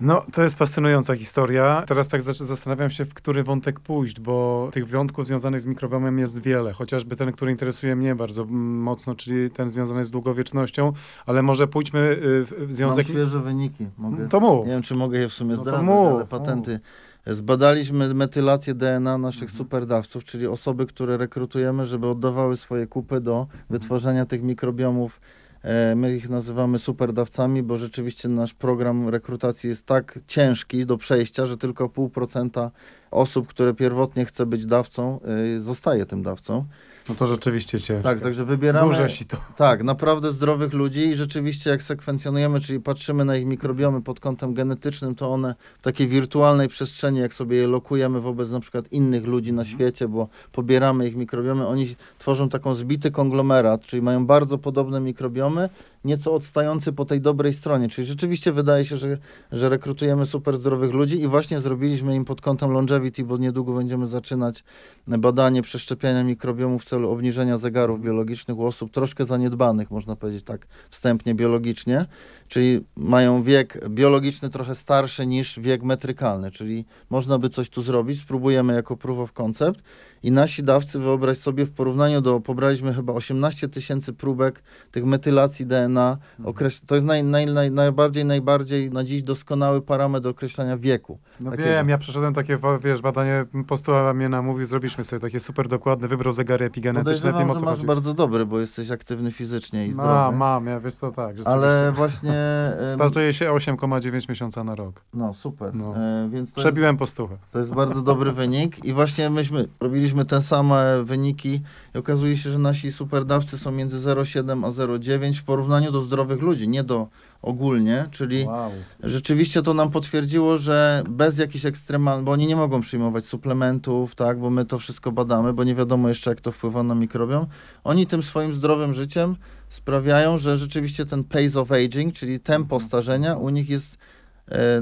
No, to jest fascynująca historia. Teraz tak zas- zastanawiam się, w który wątek pójść, bo tych wątków związanych z mikrobiomem jest wiele. Chociażby ten, który interesuje mnie bardzo mocno, czyli ten związany z długowiecznością, ale może pójdźmy y, w, w Mam związek... świeże wyniki, mogę. To mów. Nie wiem, czy mogę je w sumie No zdradzać, mów, ale patenty. Zbadaliśmy metylację DNA naszych Mhm. superdawców, czyli osoby, które rekrutujemy, żeby oddawały swoje kupy do wytwarzania tych mikrobiomów. E, My ich nazywamy superdawcami, bo rzeczywiście nasz program rekrutacji jest tak ciężki do przejścia, że tylko pół procenta osób, które pierwotnie chce być dawcą, e, zostaje tym dawcą. No to rzeczywiście ciężko. Tak, także wybieramy. Duże si to. Tak, naprawdę zdrowych ludzi i rzeczywiście jak sekwencjonujemy, czyli patrzymy na ich mikrobiomy pod kątem genetycznym, to one w takiej wirtualnej przestrzeni, jak sobie je lokujemy wobec na przykład innych ludzi na świecie, bo pobieramy ich mikrobiomy, oni tworzą taką zbity konglomerat, czyli mają bardzo podobne mikrobiomy, nieco odstający po tej dobrej stronie, czyli rzeczywiście wydaje się, że, że rekrutujemy super zdrowych ludzi i właśnie zrobiliśmy im pod kątem longevity, bo niedługo będziemy zaczynać badanie przeszczepiania mikrobiomów w celu obniżenia zegarów biologicznych u osób troszkę zaniedbanych, można powiedzieć tak wstępnie biologicznie, czyli mają wiek biologiczny trochę starszy niż wiek metrykalny, czyli można by coś tu zrobić, spróbujemy jako proof of concept i nasi dawcy, wyobraź sobie, w porównaniu do, pobraliśmy chyba 18 tysięcy próbek tych metylacji DNA, określ, to jest naj, naj, naj, najbardziej, najbardziej na dziś doskonały parametr określania wieku. No Takiego. wiem, ja przeszedłem takie, wiesz, badanie, postuła mnie namówił, zrobiliśmy sobie takie super dokładne, wybrał zegary epigenetyczne, wiem o że masz chodzi. bardzo dobry, bo jesteś aktywny fizycznie i zdrowy. Mam, ja wiesz co, tak. Ale właśnie. em, Startuje się 8,9 miesiąca na rok. No super. No. E, więc to jest, Przebiłem postuchę. to jest bardzo dobry wynik. I właśnie myśmy robiliśmy te same wyniki i okazuje się, że nasi superdawcy są między 0,7 a 0,9 w porównaniu do zdrowych ludzi, nie do ogólnie, czyli Wow. rzeczywiście to nam potwierdziło, że bez jakichś ekstremalnych, bo oni nie mogą przyjmować suplementów, tak, bo my to wszystko badamy, bo nie wiadomo jeszcze jak to wpływa na mikrobiom. Oni tym swoim zdrowym życiem sprawiają, że rzeczywiście ten pace of aging, czyli tempo starzenia u nich jest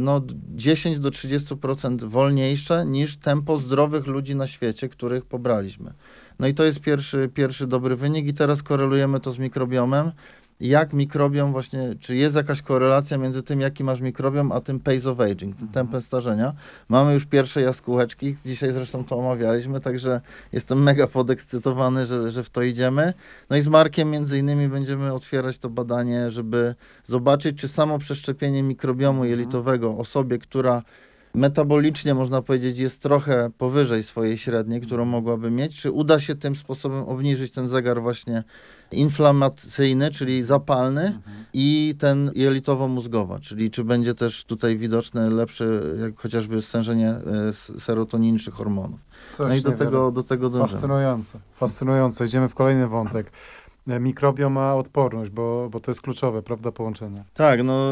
no, 10 do 30% wolniejsze niż tempo zdrowych ludzi na świecie, których pobraliśmy. No i to jest pierwszy, pierwszy dobry wynik i teraz korelujemy to z mikrobiomem. Jak mikrobiom właśnie, czy jest jakaś korelacja między tym, jaki masz mikrobiom, a tym pace of aging, tym tempem starzenia. Mamy już pierwsze jaskółeczki, dzisiaj zresztą to omawialiśmy, także jestem mega podekscytowany, że, że w to idziemy. No i z Markiem między innymi będziemy otwierać to badanie, żeby zobaczyć, czy samo przeszczepienie mikrobiomu jelitowego osobie, która metabolicznie, można powiedzieć, jest trochę powyżej swojej średniej, którą mogłaby mieć, czy uda się tym sposobem obniżyć ten zegar właśnie inflamacyjny, czyli zapalny i ten jelitowo-mózgowa, czyli czy będzie też tutaj widoczne lepsze jak chociażby stężenie e, s- serotoniny czy hormonów. Coś No i do tego, do tego dążymy. Fascynujące, fascynujące. Idziemy w kolejny wątek. E, Mikrobiom ma odporność, bo, bo to jest kluczowe, prawda, połączenie. Tak, no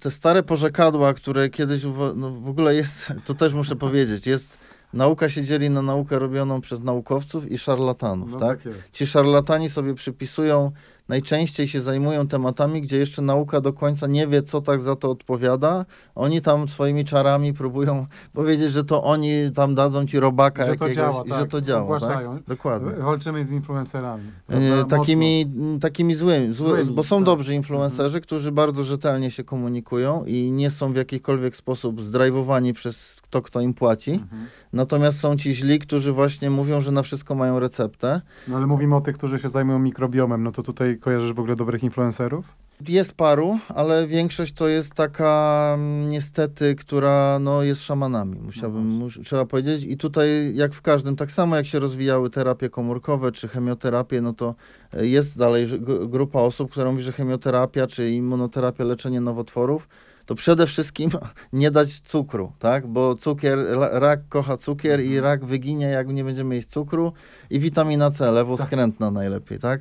te stare porzekadła, które kiedyś no, w ogóle jest, to też muszę powiedzieć, jest nauka się dzieli na naukę robioną przez naukowców i szarlatanów, tak? jest. Ci szarlatani sobie przypisują najczęściej się zajmują tematami, gdzie jeszcze nauka do końca nie wie, co tak za to odpowiada. Oni tam swoimi czarami próbują powiedzieć, że to oni tam dadzą ci robaka Że to jakiegoś działa, i tak, że to działa. Tak? Dokładnie. Walczymy z influencerami. E, prawda? takimi, takimi złymi, zły, Złymi, bo są tak. dobrzy influencerzy, którzy bardzo rzetelnie się komunikują i nie są w jakikolwiek sposób zdrajwowani przez to, kto im płaci. Mhm. Natomiast są ci źli, którzy właśnie mówią, że na wszystko mają receptę. No ale mówimy o tych, którzy się zajmują mikrobiomem, no to tutaj kojarzysz w ogóle dobrych influencerów? Jest paru, ale większość to jest taka mm, niestety, która no, jest szamanami, musiałbym, właśnie. mus, trzeba powiedzieć. I tutaj jak w każdym, tak samo jak się rozwijały terapie komórkowe czy chemioterapie, no to e, jest dalej grupa osób, która mówi, że chemioterapia czy immunoterapia, leczenie nowotworów, to przede wszystkim nie dać cukru, tak? Bo cukier, rak kocha cukier i Mhm. rak wyginie, jak nie będziemy jeść cukru i witamina C, lewoskrętna najlepiej, tak?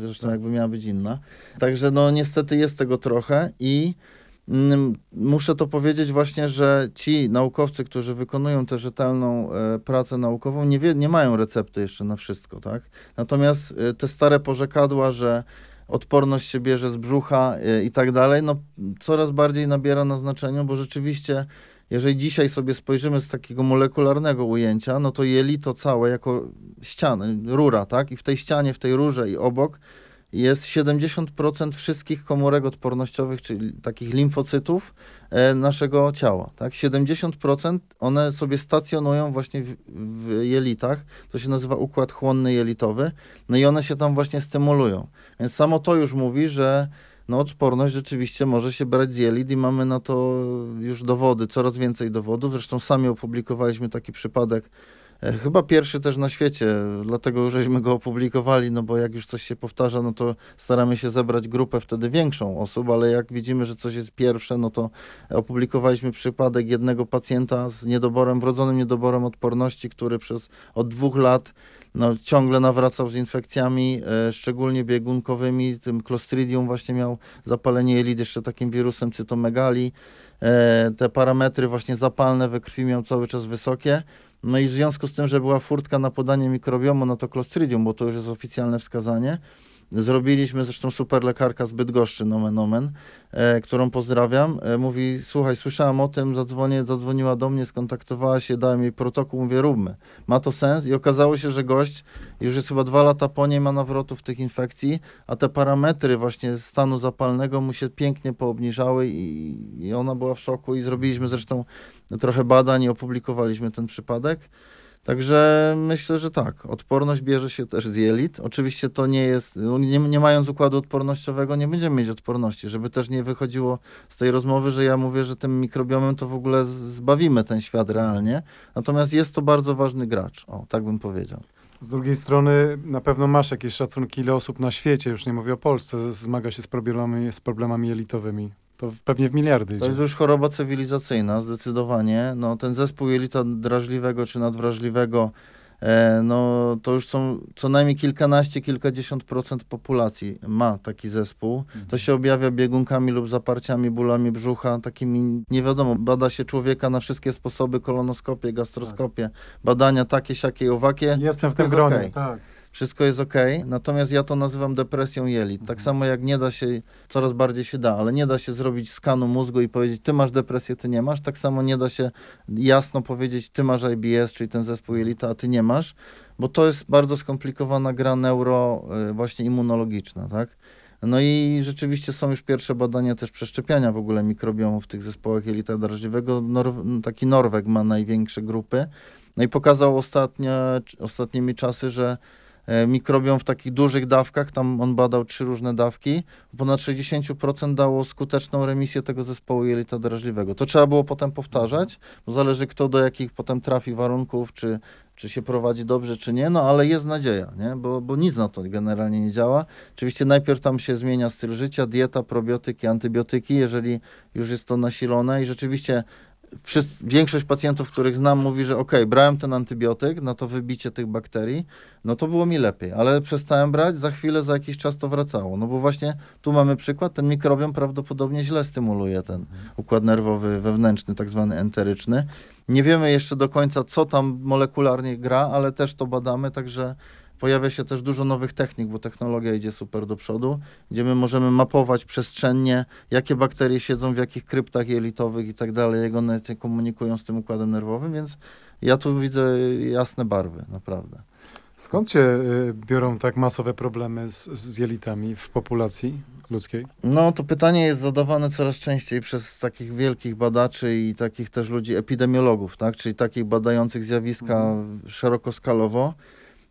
Zresztą Tak. jakby miała być inna. Także no niestety jest tego trochę i mm, muszę to powiedzieć właśnie, że ci naukowcy, którzy wykonują tę rzetelną e, pracę naukową, nie, wie, nie mają recepty jeszcze na wszystko, tak? Natomiast e, te stare porzekadła, że odporność się bierze z brzucha e, i tak dalej, no coraz bardziej nabiera na znaczeniu, bo rzeczywiście jeżeli dzisiaj sobie spojrzymy z takiego molekularnego ujęcia, no to jelito całe jako ściana, rura, tak? I w tej ścianie, w tej rurze i obok jest 70% wszystkich komórek odpornościowych, czyli takich limfocytów e, naszego ciała, tak? 70% one sobie stacjonują właśnie w, w jelitach, to się nazywa układ chłonny jelitowy, no i one się tam właśnie stymulują. Więc samo to już mówi, że no odporność rzeczywiście może się brać z jelit i mamy na to już dowody, coraz więcej dowodów. Zresztą sami opublikowaliśmy taki przypadek, chyba pierwszy też na świecie, dlatego żeśmy go opublikowali, no bo jak już coś się powtarza, no to staramy się zebrać grupę wtedy większą osób, ale jak widzimy, że coś jest pierwsze, no to opublikowaliśmy przypadek jednego pacjenta z niedoborem, wrodzonym niedoborem odporności, który przez od dwóch lat no, ciągle nawracał z infekcjami, e, szczególnie biegunkowymi. Tym Clostridium właśnie miał zapalenie jelit jeszcze takim wirusem cytomegali. E, te parametry właśnie zapalne we krwi miał cały czas wysokie. No i w związku z tym, że była furtka na podanie mikrobiomu, no to Clostridium, bo to już jest oficjalne wskazanie. Zrobiliśmy, zresztą super lekarka z Bydgoszczy, nomen omen, e, którą pozdrawiam, e, mówi, słuchaj, słyszałam o tym, zadzwonię, zadzwoniła do mnie, skontaktowała się, dałem jej protokół, mówię, róbmy. Ma to sens? I okazało się, że gość już jest chyba dwa lata po niej, ma nawrotów tych infekcji, a te parametry właśnie stanu zapalnego mu się pięknie poobniżały i, i ona była w szoku i zrobiliśmy zresztą trochę badań i opublikowaliśmy ten przypadek. Także myślę, że tak. Odporność bierze się też z jelit. Oczywiście to nie jest, no nie, nie mając układu odpornościowego, nie będziemy mieć odporności, żeby też nie wychodziło z tej rozmowy, że ja mówię, że tym mikrobiomem to w ogóle zbawimy ten świat realnie. Natomiast jest to bardzo ważny gracz. O, tak bym powiedział. Z drugiej strony na pewno masz jakieś szacunki, ile osób na świecie, już nie mówię o Polsce, zmaga się z problemami, z problemami jelitowymi. To pewnie w miliardy To idzie. jest już choroba cywilizacyjna, zdecydowanie. No, ten zespół jelita drażliwego czy nadwrażliwego, e, no, to już są co najmniej kilkanaście, kilkadziesiąt procent populacji ma taki zespół. To się objawia biegunkami lub zaparciami, bólami brzucha, takimi, nie wiadomo, bada się człowieka na wszystkie sposoby, kolonoskopię, gastroskopię, badania takie, siakie owakie. Jestem w tym gronie, okej tak. Wszystko jest ok, natomiast ja to nazywam depresją jelit. Tak Mhm. samo jak nie da się, coraz bardziej się da, ale nie da się zrobić skanu mózgu i powiedzieć, ty masz depresję, ty nie masz, tak samo nie da się jasno powiedzieć, ty masz IBS, czyli ten zespół jelita, a ty nie masz, bo to jest bardzo skomplikowana gra neuro, y, właśnie immunologiczna, tak? No i rzeczywiście są już pierwsze badania też przeszczepiania w ogóle mikrobiomu w tych zespołach jelita drażliwego. Nor- taki Norweg ma największe grupy. No i pokazał ostatnie, ostatnimi czasy, że e, mikrobiom w takich dużych dawkach, tam on badał trzy różne dawki, ponad 60% dało skuteczną remisję tego zespołu jelita drażliwego. To trzeba było potem powtarzać, bo zależy kto do jakich potem trafi warunków, czy, czy się prowadzi dobrze, czy nie, no ale jest nadzieja, nie? Bo, bo nic na to generalnie nie działa. Oczywiście najpierw tam się zmienia styl życia, dieta, probiotyki, antybiotyki, jeżeli już jest to nasilone i rzeczywiście wszyscy, większość pacjentów, których znam, mówi, że ok, brałem ten antybiotyk na to wybicie tych bakterii, no to było mi lepiej, ale przestałem brać, za chwilę, za jakiś czas to wracało. No bo właśnie tu mamy przykład, ten mikrobiom prawdopodobnie źle stymuluje ten układ nerwowy wewnętrzny, tak zwany enteryczny. Nie wiemy jeszcze do końca, co tam molekularnie gra, ale też to badamy, także pojawia się też dużo nowych technik, bo technologia idzie super do przodu, gdzie my możemy mapować przestrzennie, jakie bakterie siedzą w jakich kryptach jelitowych i tak dalej, jak one się komunikują z tym układem nerwowym, więc ja tu widzę jasne barwy, naprawdę. Skąd się y, biorą tak masowe problemy z, z jelitami w populacji ludzkiej? No, to pytanie jest zadawane coraz częściej przez takich wielkich badaczy i takich też ludzi, epidemiologów, tak? czyli takich badających zjawiska szerokoskalowo.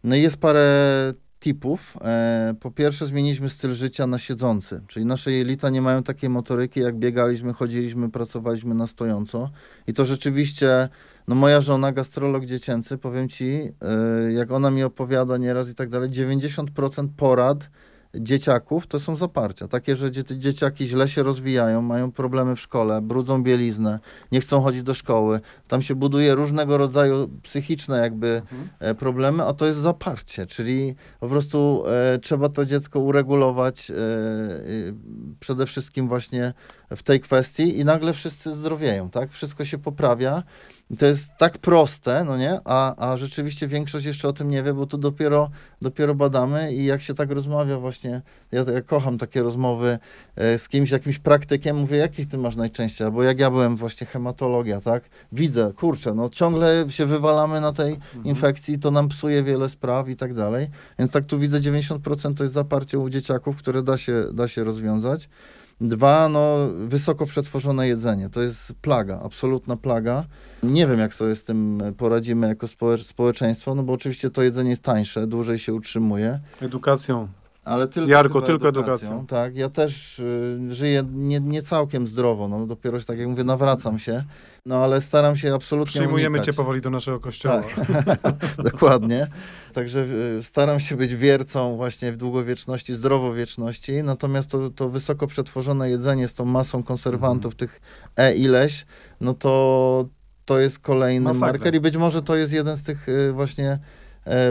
No jest parę tipów. E, po pierwsze zmieniliśmy styl życia na siedzący, czyli nasze jelita nie mają takiej motoryki, jak biegaliśmy, chodziliśmy, pracowaliśmy na stojąco. I to rzeczywiście, no moja żona, gastrolog dziecięcy, powiem ci, e, jak ona mi opowiada nieraz i tak dalej, 90% porad dzieciaków to są zaparcia. Takie, że dzie- dzieciaki źle się rozwijają, mają problemy w szkole, brudzą bieliznę, nie chcą chodzić do szkoły. Tam się buduje różnego rodzaju psychiczne jakby e, problemy, a to jest zaparcie, czyli po prostu e, trzeba to dziecko uregulować e, e, przede wszystkim właśnie w tej kwestii i nagle wszyscy zdrowieją, tak? Wszystko się poprawia. I to jest tak proste, no nie? A, a rzeczywiście większość jeszcze o tym nie wie, bo to dopiero, dopiero badamy i jak się tak rozmawia właśnie, ja, ja kocham takie rozmowy e, z kimś, jakimś praktykiem, mówię, jakich ty masz najczęściej? Bo jak ja byłem właśnie hematologia, tak? Widzę, kurczę, no ciągle się wywalamy na tej infekcji, to nam psuje wiele spraw i tak dalej. Więc tak tu widzę 90% to jest zaparcie u dzieciaków, które da się, da się rozwiązać. Dwa, no wysoko przetworzone jedzenie. To jest plaga, absolutna plaga. Nie wiem, jak sobie z tym poradzimy jako społecz- społeczeństwo, no bo oczywiście to jedzenie jest tańsze, dłużej się utrzymuje. Edukacją. Ale tylko Jarko, tylko edukacją. edukacją. Tak, ja też y, żyję nie, nie całkiem zdrowo, no dopiero tak jak mówię, nawracam się, no ale staram się absolutnie Przyjmujemy unikać. cię powoli do naszego kościoła. Tak, dokładnie. Także y, staram się być wiercą właśnie w długowieczności, zdrowowieczności, natomiast to, to wysoko przetworzone jedzenie z tą masą konserwantów, Mhm. tych E ileś, no to to jest kolejny Masakra. marker i być może to jest jeden z tych y, właśnie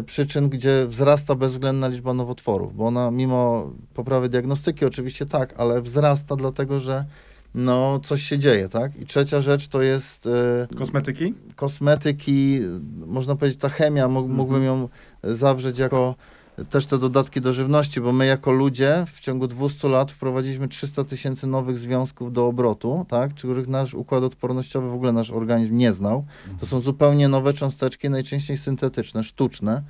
przyczyn, gdzie wzrasta bezwzględna liczba nowotworów, bo ona mimo poprawy diagnostyki oczywiście tak, ale wzrasta dlatego, że no coś się dzieje, tak? I trzecia rzecz to jest e, Kosmetyki? kosmetyki, można powiedzieć, ta chemia, mógł- Mhm. mógłbym ją zawrzeć jako też te dodatki do żywności, bo my jako ludzie w ciągu 200 lat wprowadziliśmy 300 tysięcy nowych związków do obrotu, tak, których nasz układ odpornościowy, w ogóle nasz organizm nie znał. To są zupełnie nowe cząsteczki, najczęściej syntetyczne, sztuczne.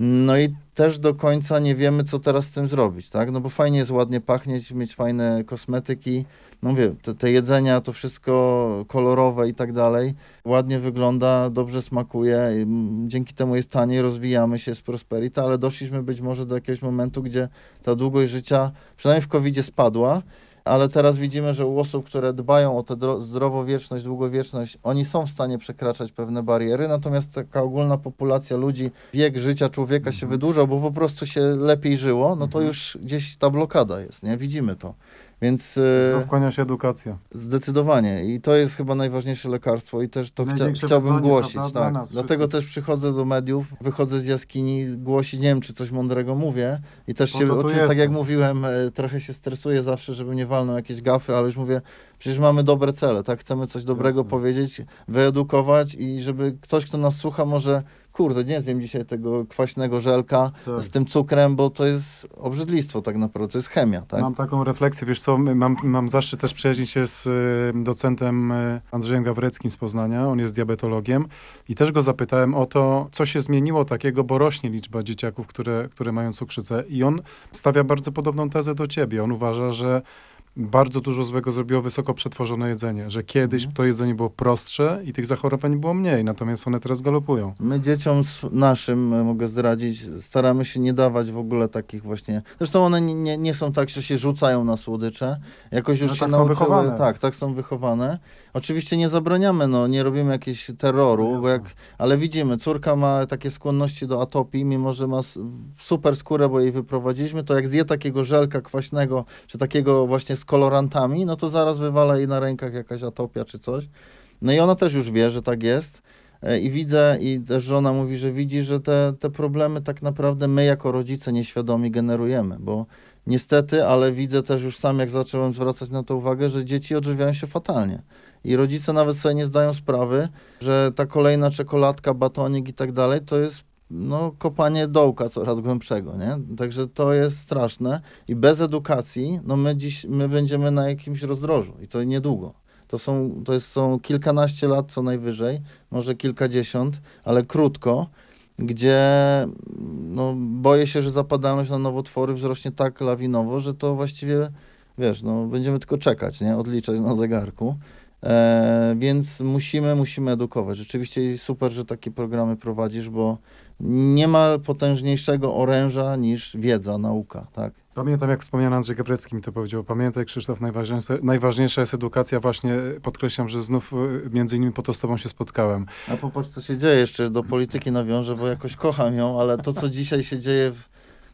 No i też do końca nie wiemy, co teraz z tym zrobić, tak? No bo fajnie jest ładnie pachnieć, mieć fajne kosmetyki, no mówię, te, te jedzenia, to wszystko kolorowe i tak dalej, ładnie wygląda, dobrze smakuje, i, dzięki temu jest taniej, rozwijamy się, jest prosperity, ale doszliśmy być może do jakiegoś momentu, gdzie ta długość życia, przynajmniej w covid spadła, ale teraz widzimy, że u osób, które dbają o tę dro- zdrowowieczność, długowieczność, oni są w stanie przekraczać pewne bariery, natomiast taka ogólna populacja ludzi, wiek życia człowieka się wydłużał, bo po prostu się lepiej żyło, no to Mhm. już gdzieś ta blokada jest, nie? Widzimy to. Więc e, Znów kłania się edukacja. zdecydowanie i to jest chyba najważniejsze lekarstwo i też to chcia, chciałbym głosić, prawda, tak. nas Dlatego wszystkich. też przychodzę do mediów, wychodzę z jaskini, głosić, nie wiem, czy coś mądrego mówię i też Po się, tak jak mówiłem, e, trochę się stresuję zawsze, żeby nie walnął jakieś gafy, ale już mówię, przecież mamy dobre cele, tak, chcemy coś dobrego Jasne. powiedzieć, wyedukować i żeby ktoś, kto nas słucha, może, kurde, nie zjem dzisiaj tego kwaśnego żelka Tak. z tym cukrem, bo to jest obrzydlistwo tak naprawdę, to jest chemia, tak. Mam taką refleksję, wiesz co, mam, mam zaszczyt też przyjaźnić się z docentem y, Andrzejem Gawreckim z Poznania, on jest diabetologiem i też go zapytałem o to, co się zmieniło takiego, bo rośnie liczba dzieciaków, które, które mają cukrzycę i on stawia bardzo podobną tezę do ciebie. On uważa, że bardzo dużo złego zrobiło wysoko przetworzone jedzenie, że kiedyś Mhm. to jedzenie było prostsze i tych zachorowań było mniej, natomiast one teraz galopują. My dzieciom naszym, e, mogę zdradzić, staramy się nie dawać w ogóle takich właśnie. Zresztą one nie, nie, nie są tak, że się rzucają na słodycze. Jakoś już No się tak są nauczyły. wychowane. Tak, tak są wychowane. Oczywiście nie zabraniamy, no nie robimy jakiegoś terroru, No jak, ale widzimy, córka ma takie skłonności do atopii, mimo że ma super skórę, bo jej wyprowadziliśmy, to jak zje takiego żelka kwaśnego, czy takiego właśnie kolorantami, no to zaraz wywala jej na rękach jakaś atopia czy coś. No i ona też już wie, że tak jest. E, I widzę, i też żona mówi, że widzi, że te, te problemy tak naprawdę my jako rodzice nieświadomi generujemy, bo niestety, ale widzę też już sam, jak zacząłem zwracać na to uwagę, że dzieci odżywiają się fatalnie. I rodzice nawet sobie nie zdają sprawy, że ta kolejna czekoladka, batonik i tak dalej, to jest no, kopanie dołka coraz głębszego, nie? Także to jest straszne i bez edukacji, no my dziś, my będziemy na jakimś rozdrożu i to niedługo. To są, to jest, są kilkanaście lat co najwyżej, może kilkadziesiąt, ale krótko, gdzie no, boję się, że zapadalność na nowotwory wzrośnie tak lawinowo, że to właściwie, wiesz, no, będziemy tylko czekać, nie? Odliczać na zegarku. E, więc musimy, musimy edukować. Rzeczywiście super, że takie programy prowadzisz, bo nie ma potężniejszego oręża niż wiedza, nauka, tak? Pamiętam, jak wspomniany Andrzej Gawrecki mi to powiedział. Pamiętaj, Krzysztof, najważniejsza, najważniejsza jest edukacja. Właśnie podkreślam, że znów y, między innymi po to z tobą się spotkałem. A popatrz, co się dzieje. Jeszcze do polityki nawiążę, bo jakoś kocham ją, ale to, co dzisiaj się dzieje w,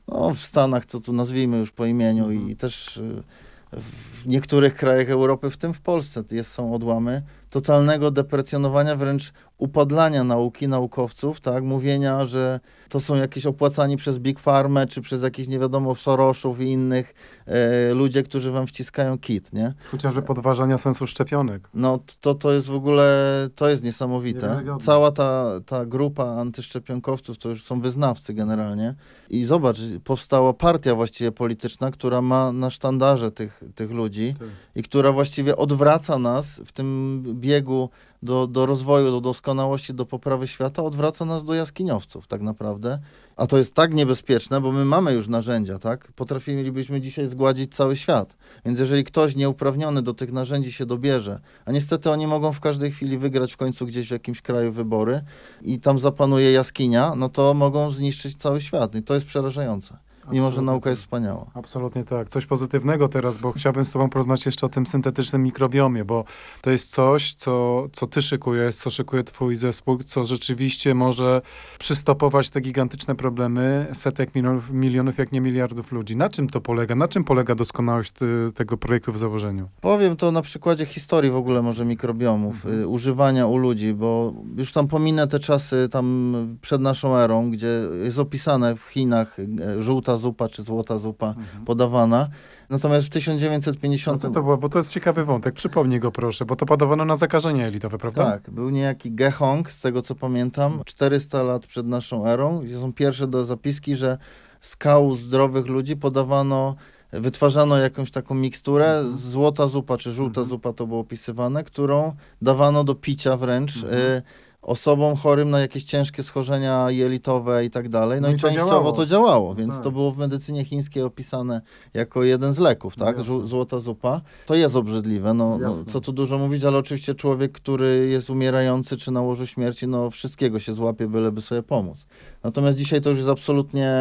no, w Stanach, co tu nazwijmy już po imieniu i też y, w niektórych krajach Europy, w tym w Polsce, jest, są odłamy totalnego deprecjonowania, wręcz upadlania nauki, naukowców, tak, mówienia, że to są jakieś opłacani przez Big Pharma, czy przez jakichś, nie wiadomo, Soroszów i innych e, ludzie, którzy wam wciskają kit, nie? Chociażby podważania sensu szczepionek. No to, to jest w ogóle, to jest niesamowite. Cała ta, ta grupa antyszczepionkowców to już są wyznawcy generalnie. I zobacz, powstała partia właściwie polityczna, która ma na sztandarze tych, tych ludzi Tak. i która właściwie odwraca nas w tym biegu do, do rozwoju, do doskonałości, do poprawy świata, odwraca nas do jaskiniowców tak naprawdę. A to jest tak niebezpieczne, bo my mamy już narzędzia, tak? Potrafilibyśmy dzisiaj zgładzić cały świat. Więc jeżeli ktoś nieuprawniony do tych narzędzi się dobierze, a niestety oni mogą w każdej chwili wygrać w końcu gdzieś w jakimś kraju wybory i tam zapanuje jaskinia, no to mogą zniszczyć cały świat. I to jest przerażające. Mimo, że Absolutnie nauka tak. jest wspaniała. Absolutnie tak. Coś pozytywnego teraz, bo chciałbym z Tobą porozmawiać jeszcze o tym syntetycznym mikrobiomie, bo to jest coś, co, co Ty szykujesz, co szykuje Twój zespół, co rzeczywiście może przystopować te gigantyczne problemy setek milionów, milionów, jak nie miliardów ludzi. Na czym to polega? Na czym polega doskonałość ty, tego projektu w założeniu? Powiem to na przykładzie historii w ogóle może mikrobiomów, Mhm. y, używania u ludzi, bo już tam pominę te czasy tam przed naszą erą, gdzie jest opisane w Chinach y, żółta zupa czy złota zupa podawana. Natomiast w No 1950... co to było? Bo to jest ciekawy wątek. Przypomnij go proszę, bo to podawano na zakażenie elitowe, prawda? Tak, był niejaki Gehong, z tego co pamiętam, 400 lat przed naszą erą. Są pierwsze do zapiski, że z kału zdrowych ludzi podawano, wytwarzano jakąś taką miksturę, Mhm. złota zupa czy żółta Mhm. zupa to było opisywane, którą dawano do picia wręcz Mhm. y, osobom chorym na jakieś ciężkie schorzenia jelitowe i tak dalej. No, No i, i to częściowo działało. to działało, No więc tak. to było w medycynie chińskiej opisane jako jeden z leków, No tak? Żu- Złota zupa. To jest obrzydliwe, no, no co tu dużo mówić, ale oczywiście człowiek, który jest umierający czy na łożu śmierci, no wszystkiego się złapie, byleby sobie pomóc. Natomiast dzisiaj to już jest absolutnie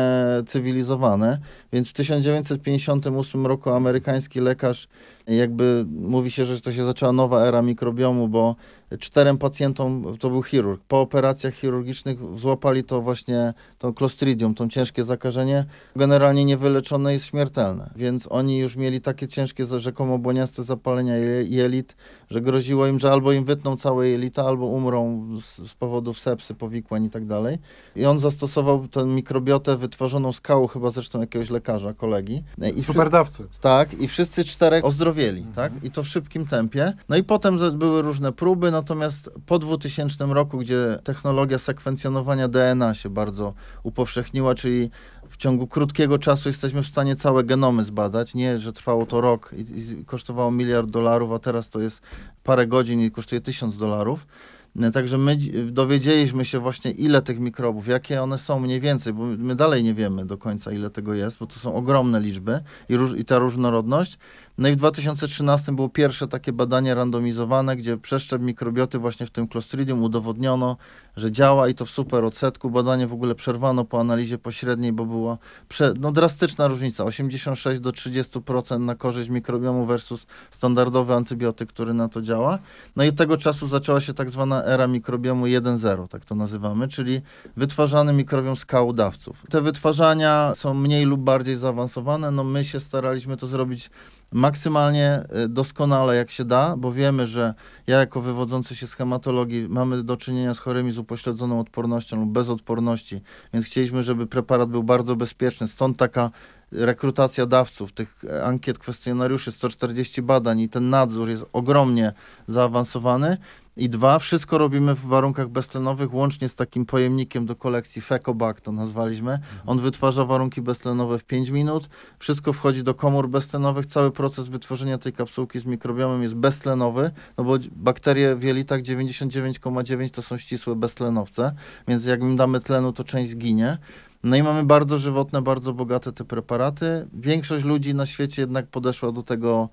cywilizowane, więc w 1958 roku amerykański lekarz, jakby mówi się, że to się zaczęła nowa era mikrobiomu, bo czterem pacjentom, to był chirurg, po operacjach chirurgicznych złapali to właśnie, to clostridium, to ciężkie zakażenie, generalnie niewyleczone jest śmiertelne, więc oni już mieli takie ciężkie, rzekomo błoniaste zapalenia je- jelit, że groziło im, że albo im wytną całe jelita, albo umrą z, z powodów sepsy, powikłań i tak dalej. I on zastosował tę mikrobiotę wytworzoną z kału, chyba zresztą jakiegoś lekarza, kolegi. I Superdawcy. tak, i wszyscy czterech ozdrowieli, Mhm. tak? I to w szybkim tempie. No i potem były różne próby, natomiast po 2000 roku, gdzie technologia sekwencjonowania DNA się bardzo upowszechniła, czyli w ciągu krótkiego czasu jesteśmy w stanie całe genomy zbadać. Nie, że trwało to rok i, i kosztowało miliard dolarów, a teraz to jest parę godzin i kosztuje tysiąc dolarów. No, Także my dzi- dowiedzieliśmy się właśnie, ile tych mikrobów, jakie one są mniej więcej, bo my dalej nie wiemy do końca, ile tego jest, bo to są ogromne liczby i, róż, i ta różnorodność. No i w 2013 było pierwsze takie badanie randomizowane, gdzie przeszczep mikrobioty właśnie w tym Clostridium udowodniono, że działa i to w super odsetku. Badanie w ogóle przerwano po analizie pośredniej, bo była prze, no, drastyczna różnica, 86 do 30% na korzyść mikrobiomu versus standardowy antybiotyk, który na to działa. No i od tego czasu zaczęła się tak zwana era mikrobiomu 1.0, tak to nazywamy, czyli wytwarzany mikrobiom z kału dawców. Te wytwarzania są mniej lub bardziej zaawansowane, no my się staraliśmy to zrobić maksymalnie y, doskonale jak się da, bo wiemy, że ja jako wywodzący się z hematologii mamy do czynienia z chorymi z upośledzoną odpornością lub bez odporności, więc chcieliśmy, żeby preparat był bardzo bezpieczny, stąd taka rekrutacja dawców, tych e, ankiet, kwestionariuszy, 140 badań i ten nadzór jest ogromnie zaawansowany I dwa, wszystko robimy w warunkach beztlenowych, łącznie z takim pojemnikiem do kolekcji Fecobag, to nazwaliśmy. On wytwarza warunki beztlenowe w 5 minut. Wszystko wchodzi do komór beztlenowych. Cały proces wytworzenia tej kapsułki z mikrobiomem jest beztlenowy, no bo bakterie w jelitach 99,9 to są ścisłe beztlenowce, więc jak im damy tlenu, to część zginie. No i mamy bardzo żywotne, bardzo bogate te preparaty. Większość ludzi na świecie jednak podeszła do tego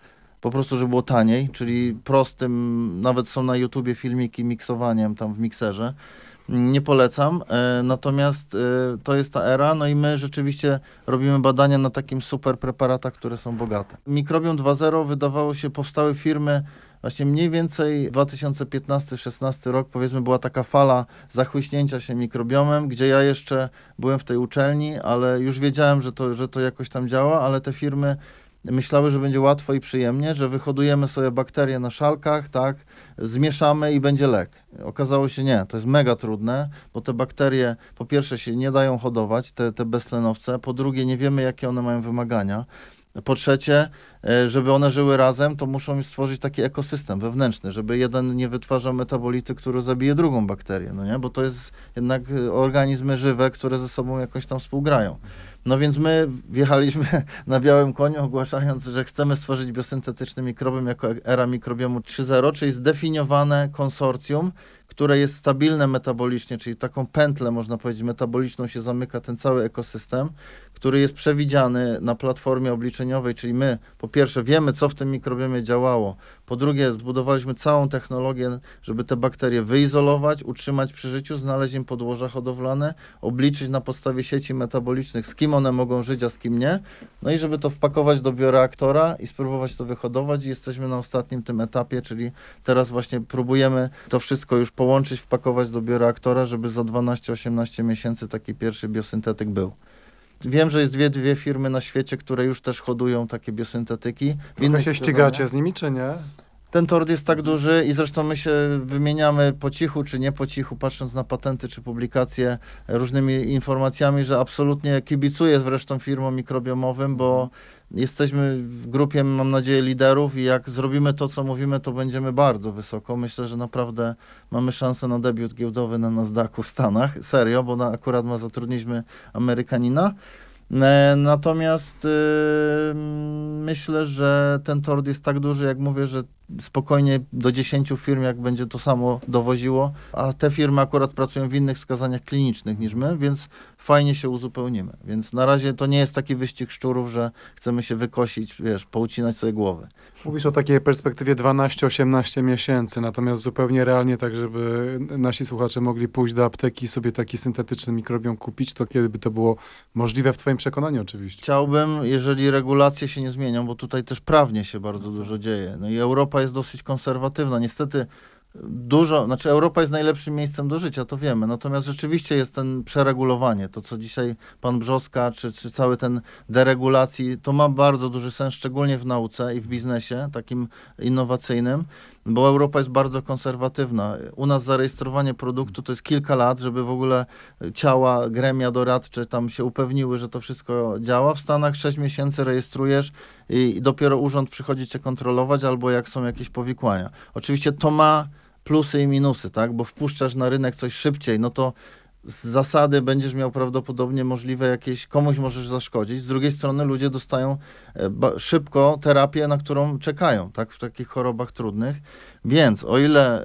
po prostu, żeby było taniej, czyli prostym, nawet są na YouTubie filmiki miksowaniem tam w mikserze. Nie polecam, e, natomiast e, to jest ta era, no i my rzeczywiście robimy badania na takim super preparatach, które są bogate. Mikrobiom 2.0 wydawało się, powstały firmy właśnie mniej więcej 2015-16 rok, powiedzmy, była taka fala zachłyśnięcia się mikrobiomem, gdzie ja jeszcze byłem w tej uczelni, ale już wiedziałem, że to, że to jakoś tam działa, ale te firmy myślały, że będzie łatwo i przyjemnie, że wyhodujemy sobie bakterie na szalkach, tak, zmieszamy i będzie lek. Okazało się nie, to jest mega trudne, bo te bakterie po pierwsze się nie dają hodować, te, te beztlenowce, po drugie nie wiemy jakie one mają wymagania. Po trzecie, e, żeby one żyły razem, to muszą stworzyć taki ekosystem wewnętrzny, żeby jeden nie wytwarzał metabolity, który zabije drugą bakterię, no nie? Bo to jest jednak e, organizmy żywe, które ze sobą jakoś tam współgrają. No więc my wjechaliśmy na białym koniu, ogłaszając, że chcemy stworzyć biosyntetyczny mikrobiom jako era mikrobiomu 3.0, czyli zdefiniowane konsorcjum, które jest stabilne metabolicznie, czyli taką pętlę, można powiedzieć, metaboliczną się zamyka ten cały ekosystem, który jest przewidziany na platformie obliczeniowej, czyli my po pierwsze wiemy, co w tym mikrobiomie działało, po drugie zbudowaliśmy całą technologię, żeby te bakterie wyizolować, utrzymać przy życiu, znaleźć im podłoża hodowlane, obliczyć na podstawie sieci metabolicznych, z kim one mogą żyć, a z kim nie, no i żeby to wpakować do bioreaktora i spróbować to wyhodować i jesteśmy na ostatnim tym etapie, czyli teraz właśnie próbujemy to wszystko już połączyć, wpakować do bioreaktora, żeby za 12-18 miesięcy taki pierwszy biosyntetyk był. Wiem, że jest dwie, dwie firmy na świecie, które już też hodują takie biosyntetyki. W Trochę innych się ścigacie z nimi, czy nie? Ten tort jest tak duży i zresztą my się wymieniamy po cichu czy nie po cichu, patrząc na patenty czy publikacje różnymi informacjami, że absolutnie kibicuję zresztą firmom mikrobiomowym, bo jesteśmy w grupie, mam nadzieję, liderów i jak zrobimy to, co mówimy, to będziemy bardzo wysoko. Myślę, że naprawdę mamy szansę na debiut giełdowy na Nasdaqu w Stanach. Serio, bo na, akurat ma zatrudniliśmy Amerykanina. E, Natomiast y, myślę, że ten tort jest tak duży, jak mówię, że spokojnie do 10 firm, jak będzie to samo dowoziło, a te firmy akurat pracują w innych wskazaniach klinicznych niż my, więc fajnie się uzupełnimy. Więc na razie to nie jest taki wyścig szczurów, że chcemy się wykosić, wiesz, poucinać sobie głowy. Mówisz o takiej perspektywie 12-18 miesięcy, natomiast zupełnie realnie, tak żeby nasi słuchacze mogli pójść do apteki i sobie taki syntetyczny mikrobiom kupić, to kiedy by to było możliwe w twoim przekonaniu oczywiście? Chciałbym, jeżeli regulacje się nie zmienią, bo tutaj też prawnie się bardzo dużo dzieje. No i Europa jest dosyć konserwatywna. Niestety dużo, znaczy Europa jest najlepszym miejscem do życia, to wiemy. Natomiast rzeczywiście jest ten przeregulowanie, to co dzisiaj pan Brzoska, czy, czy cały ten deregulacji, to ma bardzo duży sens, szczególnie w nauce i w biznesie, takim innowacyjnym, bo Europa jest bardzo konserwatywna. U nas zarejestrowanie produktu to jest kilka lat, żeby w ogóle ciała, gremia doradcze tam się upewniły, że to wszystko działa. W Stanach 6 miesięcy rejestrujesz i, i dopiero urząd przychodzi cię kontrolować, albo jak są jakieś powikłania. Oczywiście to ma plusy i minusy, tak? Bo wpuszczasz na rynek coś szybciej, no to z zasady będziesz miał prawdopodobnie możliwe jakieś, komuś możesz zaszkodzić. Z drugiej strony ludzie dostają e, szybko terapię, na którą czekają, tak? W takich chorobach trudnych. Więc o ile e,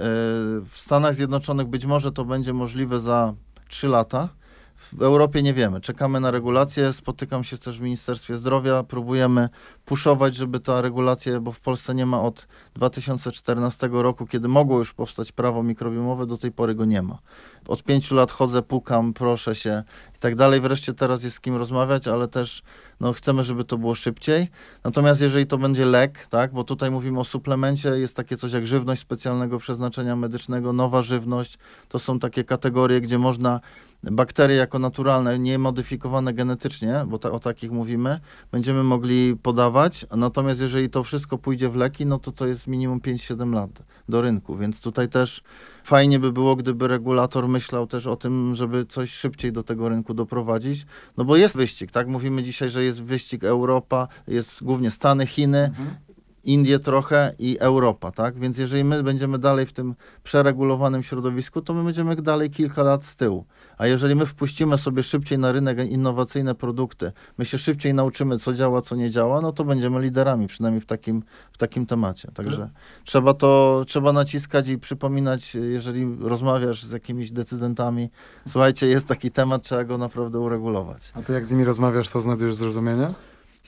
w Stanach Zjednoczonych być może to będzie możliwe za 3 lata, w Europie nie wiemy. Czekamy na regulacje. Spotykam się też w Ministerstwie Zdrowia. Próbujemy puszować, żeby ta regulacja, bo w Polsce nie ma od 2014 roku, kiedy mogło już powstać prawo mikrobiomowe, do tej pory go nie ma. Od pięciu lat chodzę, pukam, proszę się i tak dalej. Wreszcie teraz jest z kim rozmawiać, ale też no, chcemy, żeby to było szybciej. Natomiast jeżeli to będzie lek, tak, bo tutaj mówimy o suplemencie, jest takie coś jak żywność specjalnego przeznaczenia medycznego, nowa żywność, to są takie kategorie, gdzie można bakterie jako naturalne, nie modyfikowane genetycznie, bo ta, o takich mówimy, będziemy mogli podawać. Natomiast jeżeli to wszystko pójdzie w leki, no to to jest minimum 5-7 lat do rynku, więc tutaj też fajnie by było, gdyby regulator myślał też o tym, żeby coś szybciej do tego rynku doprowadzić, no bo jest wyścig, tak? Mówimy dzisiaj, że jest wyścig Europa, jest głównie Stany, Chiny, Indie trochę i Europa, tak? Więc jeżeli my będziemy dalej w tym przeregulowanym środowisku, to my będziemy dalej kilka lat z tyłu. A jeżeli my wpuścimy sobie szybciej na rynek innowacyjne produkty, my się szybciej nauczymy, co działa, co nie działa, no to będziemy liderami, przynajmniej w takim, w takim temacie. Także trzeba to, trzeba naciskać i przypominać, jeżeli rozmawiasz z jakimiś decydentami, słuchajcie, jest taki temat, trzeba go naprawdę uregulować. A ty jak z nimi rozmawiasz, to znajdujesz zrozumienie?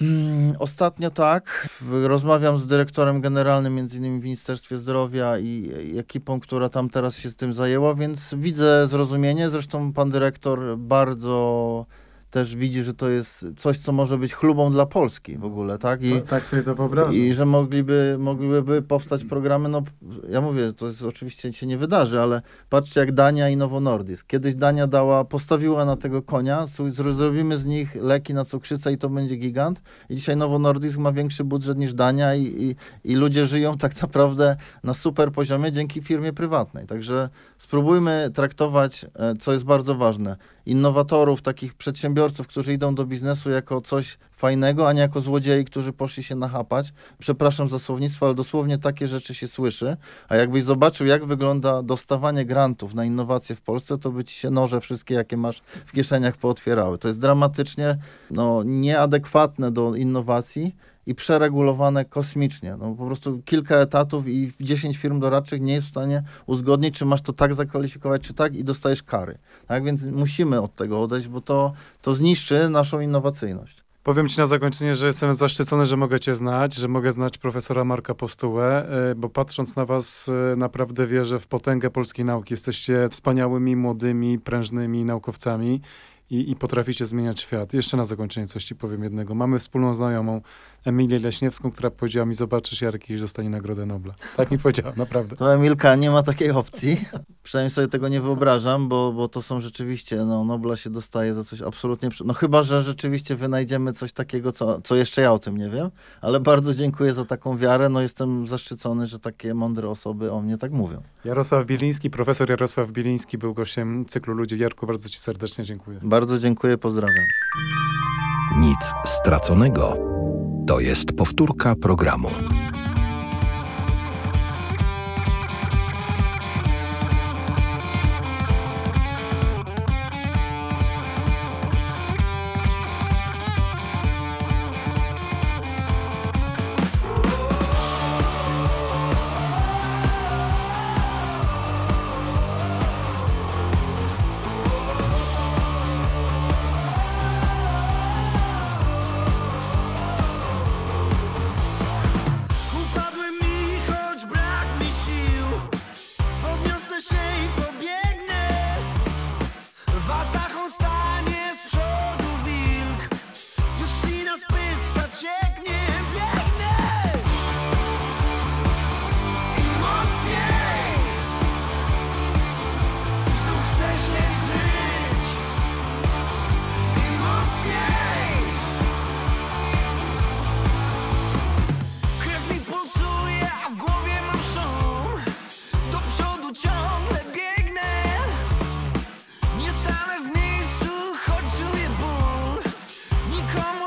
Mm, ostatnio tak. Rozmawiam z dyrektorem generalnym, między innymi w Ministerstwie Zdrowia i, i ekipą, która tam teraz się z tym zajęła, więc widzę zrozumienie. Zresztą pan dyrektor bardzo też widzi, że to jest coś, co może być chlubą dla Polski w ogóle, tak? I, To, tak sobie to wyobrażam. i że mogliby, mogliby powstać programy, no ja mówię, to jest oczywiście się nie wydarzy, ale patrzcie jak Dania i Novo Nordisk. Kiedyś Dania dała, postawiła na tego konia, zrobimy z nich leki na cukrzycę i to będzie gigant. I dzisiaj Novo Nordisk ma większy budżet niż Dania i, i, i ludzie żyją tak naprawdę na super poziomie dzięki firmie prywatnej. Także spróbujmy traktować, e, co jest bardzo ważne, innowatorów, takich przedsiębiorców, którzy idą do biznesu jako coś fajnego, a nie jako złodziei, którzy poszli się nachapać. Przepraszam za słownictwo, ale dosłownie takie rzeczy się słyszy. A jakbyś zobaczył, jak wygląda dostawanie grantów na innowacje w Polsce, to by ci się noże wszystkie, jakie masz w kieszeniach, pootwierały. To jest dramatycznie no, nieadekwatne do innowacji i przeregulowane kosmicznie. No, po prostu kilka etatów i 10 firm doradczych nie jest w stanie uzgodnić, czy masz to tak zakwalifikować, czy tak i dostajesz kary. Tak więc musimy od tego odejść, bo to, to zniszczy naszą innowacyjność. Powiem ci na zakończenie, że jestem zaszczycony, że mogę cię znać, że mogę znać profesora Marka Postułę, e, bo patrząc na was e, naprawdę wierzę w potęgę polskiej nauki. Jesteście wspaniałymi, młodymi, prężnymi naukowcami i, i potraficie zmieniać świat. Jeszcze na zakończenie coś ci powiem jednego. Mamy wspólną znajomą, Emilię Leśniewską, która powiedziała mi, zobaczysz, Jarek kiedyś dostanie Nagrodę Nobla. Tak mi powiedziała, naprawdę. To Emilka nie ma takiej opcji. Przynajmniej sobie tego nie wyobrażam, bo, bo to są rzeczywiście, no Nobla się dostaje za coś absolutnie, no chyba, że rzeczywiście wynajdziemy coś takiego, co, co jeszcze ja o tym nie wiem, ale bardzo dziękuję za taką wiarę, no jestem zaszczycony, że takie mądre osoby o mnie tak mówią. Jarosław Biliński, profesor Jarosław Biliński był gościem cyklu Ludzie. Jarku, bardzo ci serdecznie dziękuję. Bardzo dziękuję, pozdrawiam. Nic straconego. To jest powtórka programu. Nikomu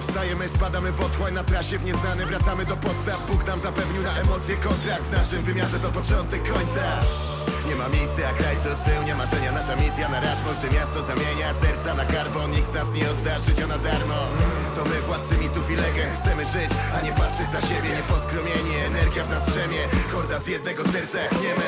Wstajemy, spadamy w otchłań Na trasie w nieznane. Wracamy do podstaw Bóg nam zapewnił na emocje kontrakt. W naszym wymiarze to początek końca. Nie ma miejsca jak kraj, co spełnia marzenia. Nasza misja na Rushmore, gdy miasto zamienia Serca na karbon, nikt z nas nie odda życia na darmo. To my władcy mitów i legend. Chcemy żyć, a nie patrzeć za siebie. Nieposkromienie, energia w nas drzemie Horda z jednego serca niemy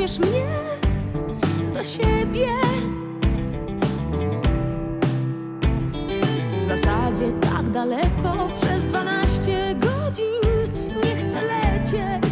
weźmiesz mnie do siebie. W zasadzie tak daleko przez 12 godzin nie chcę lecieć.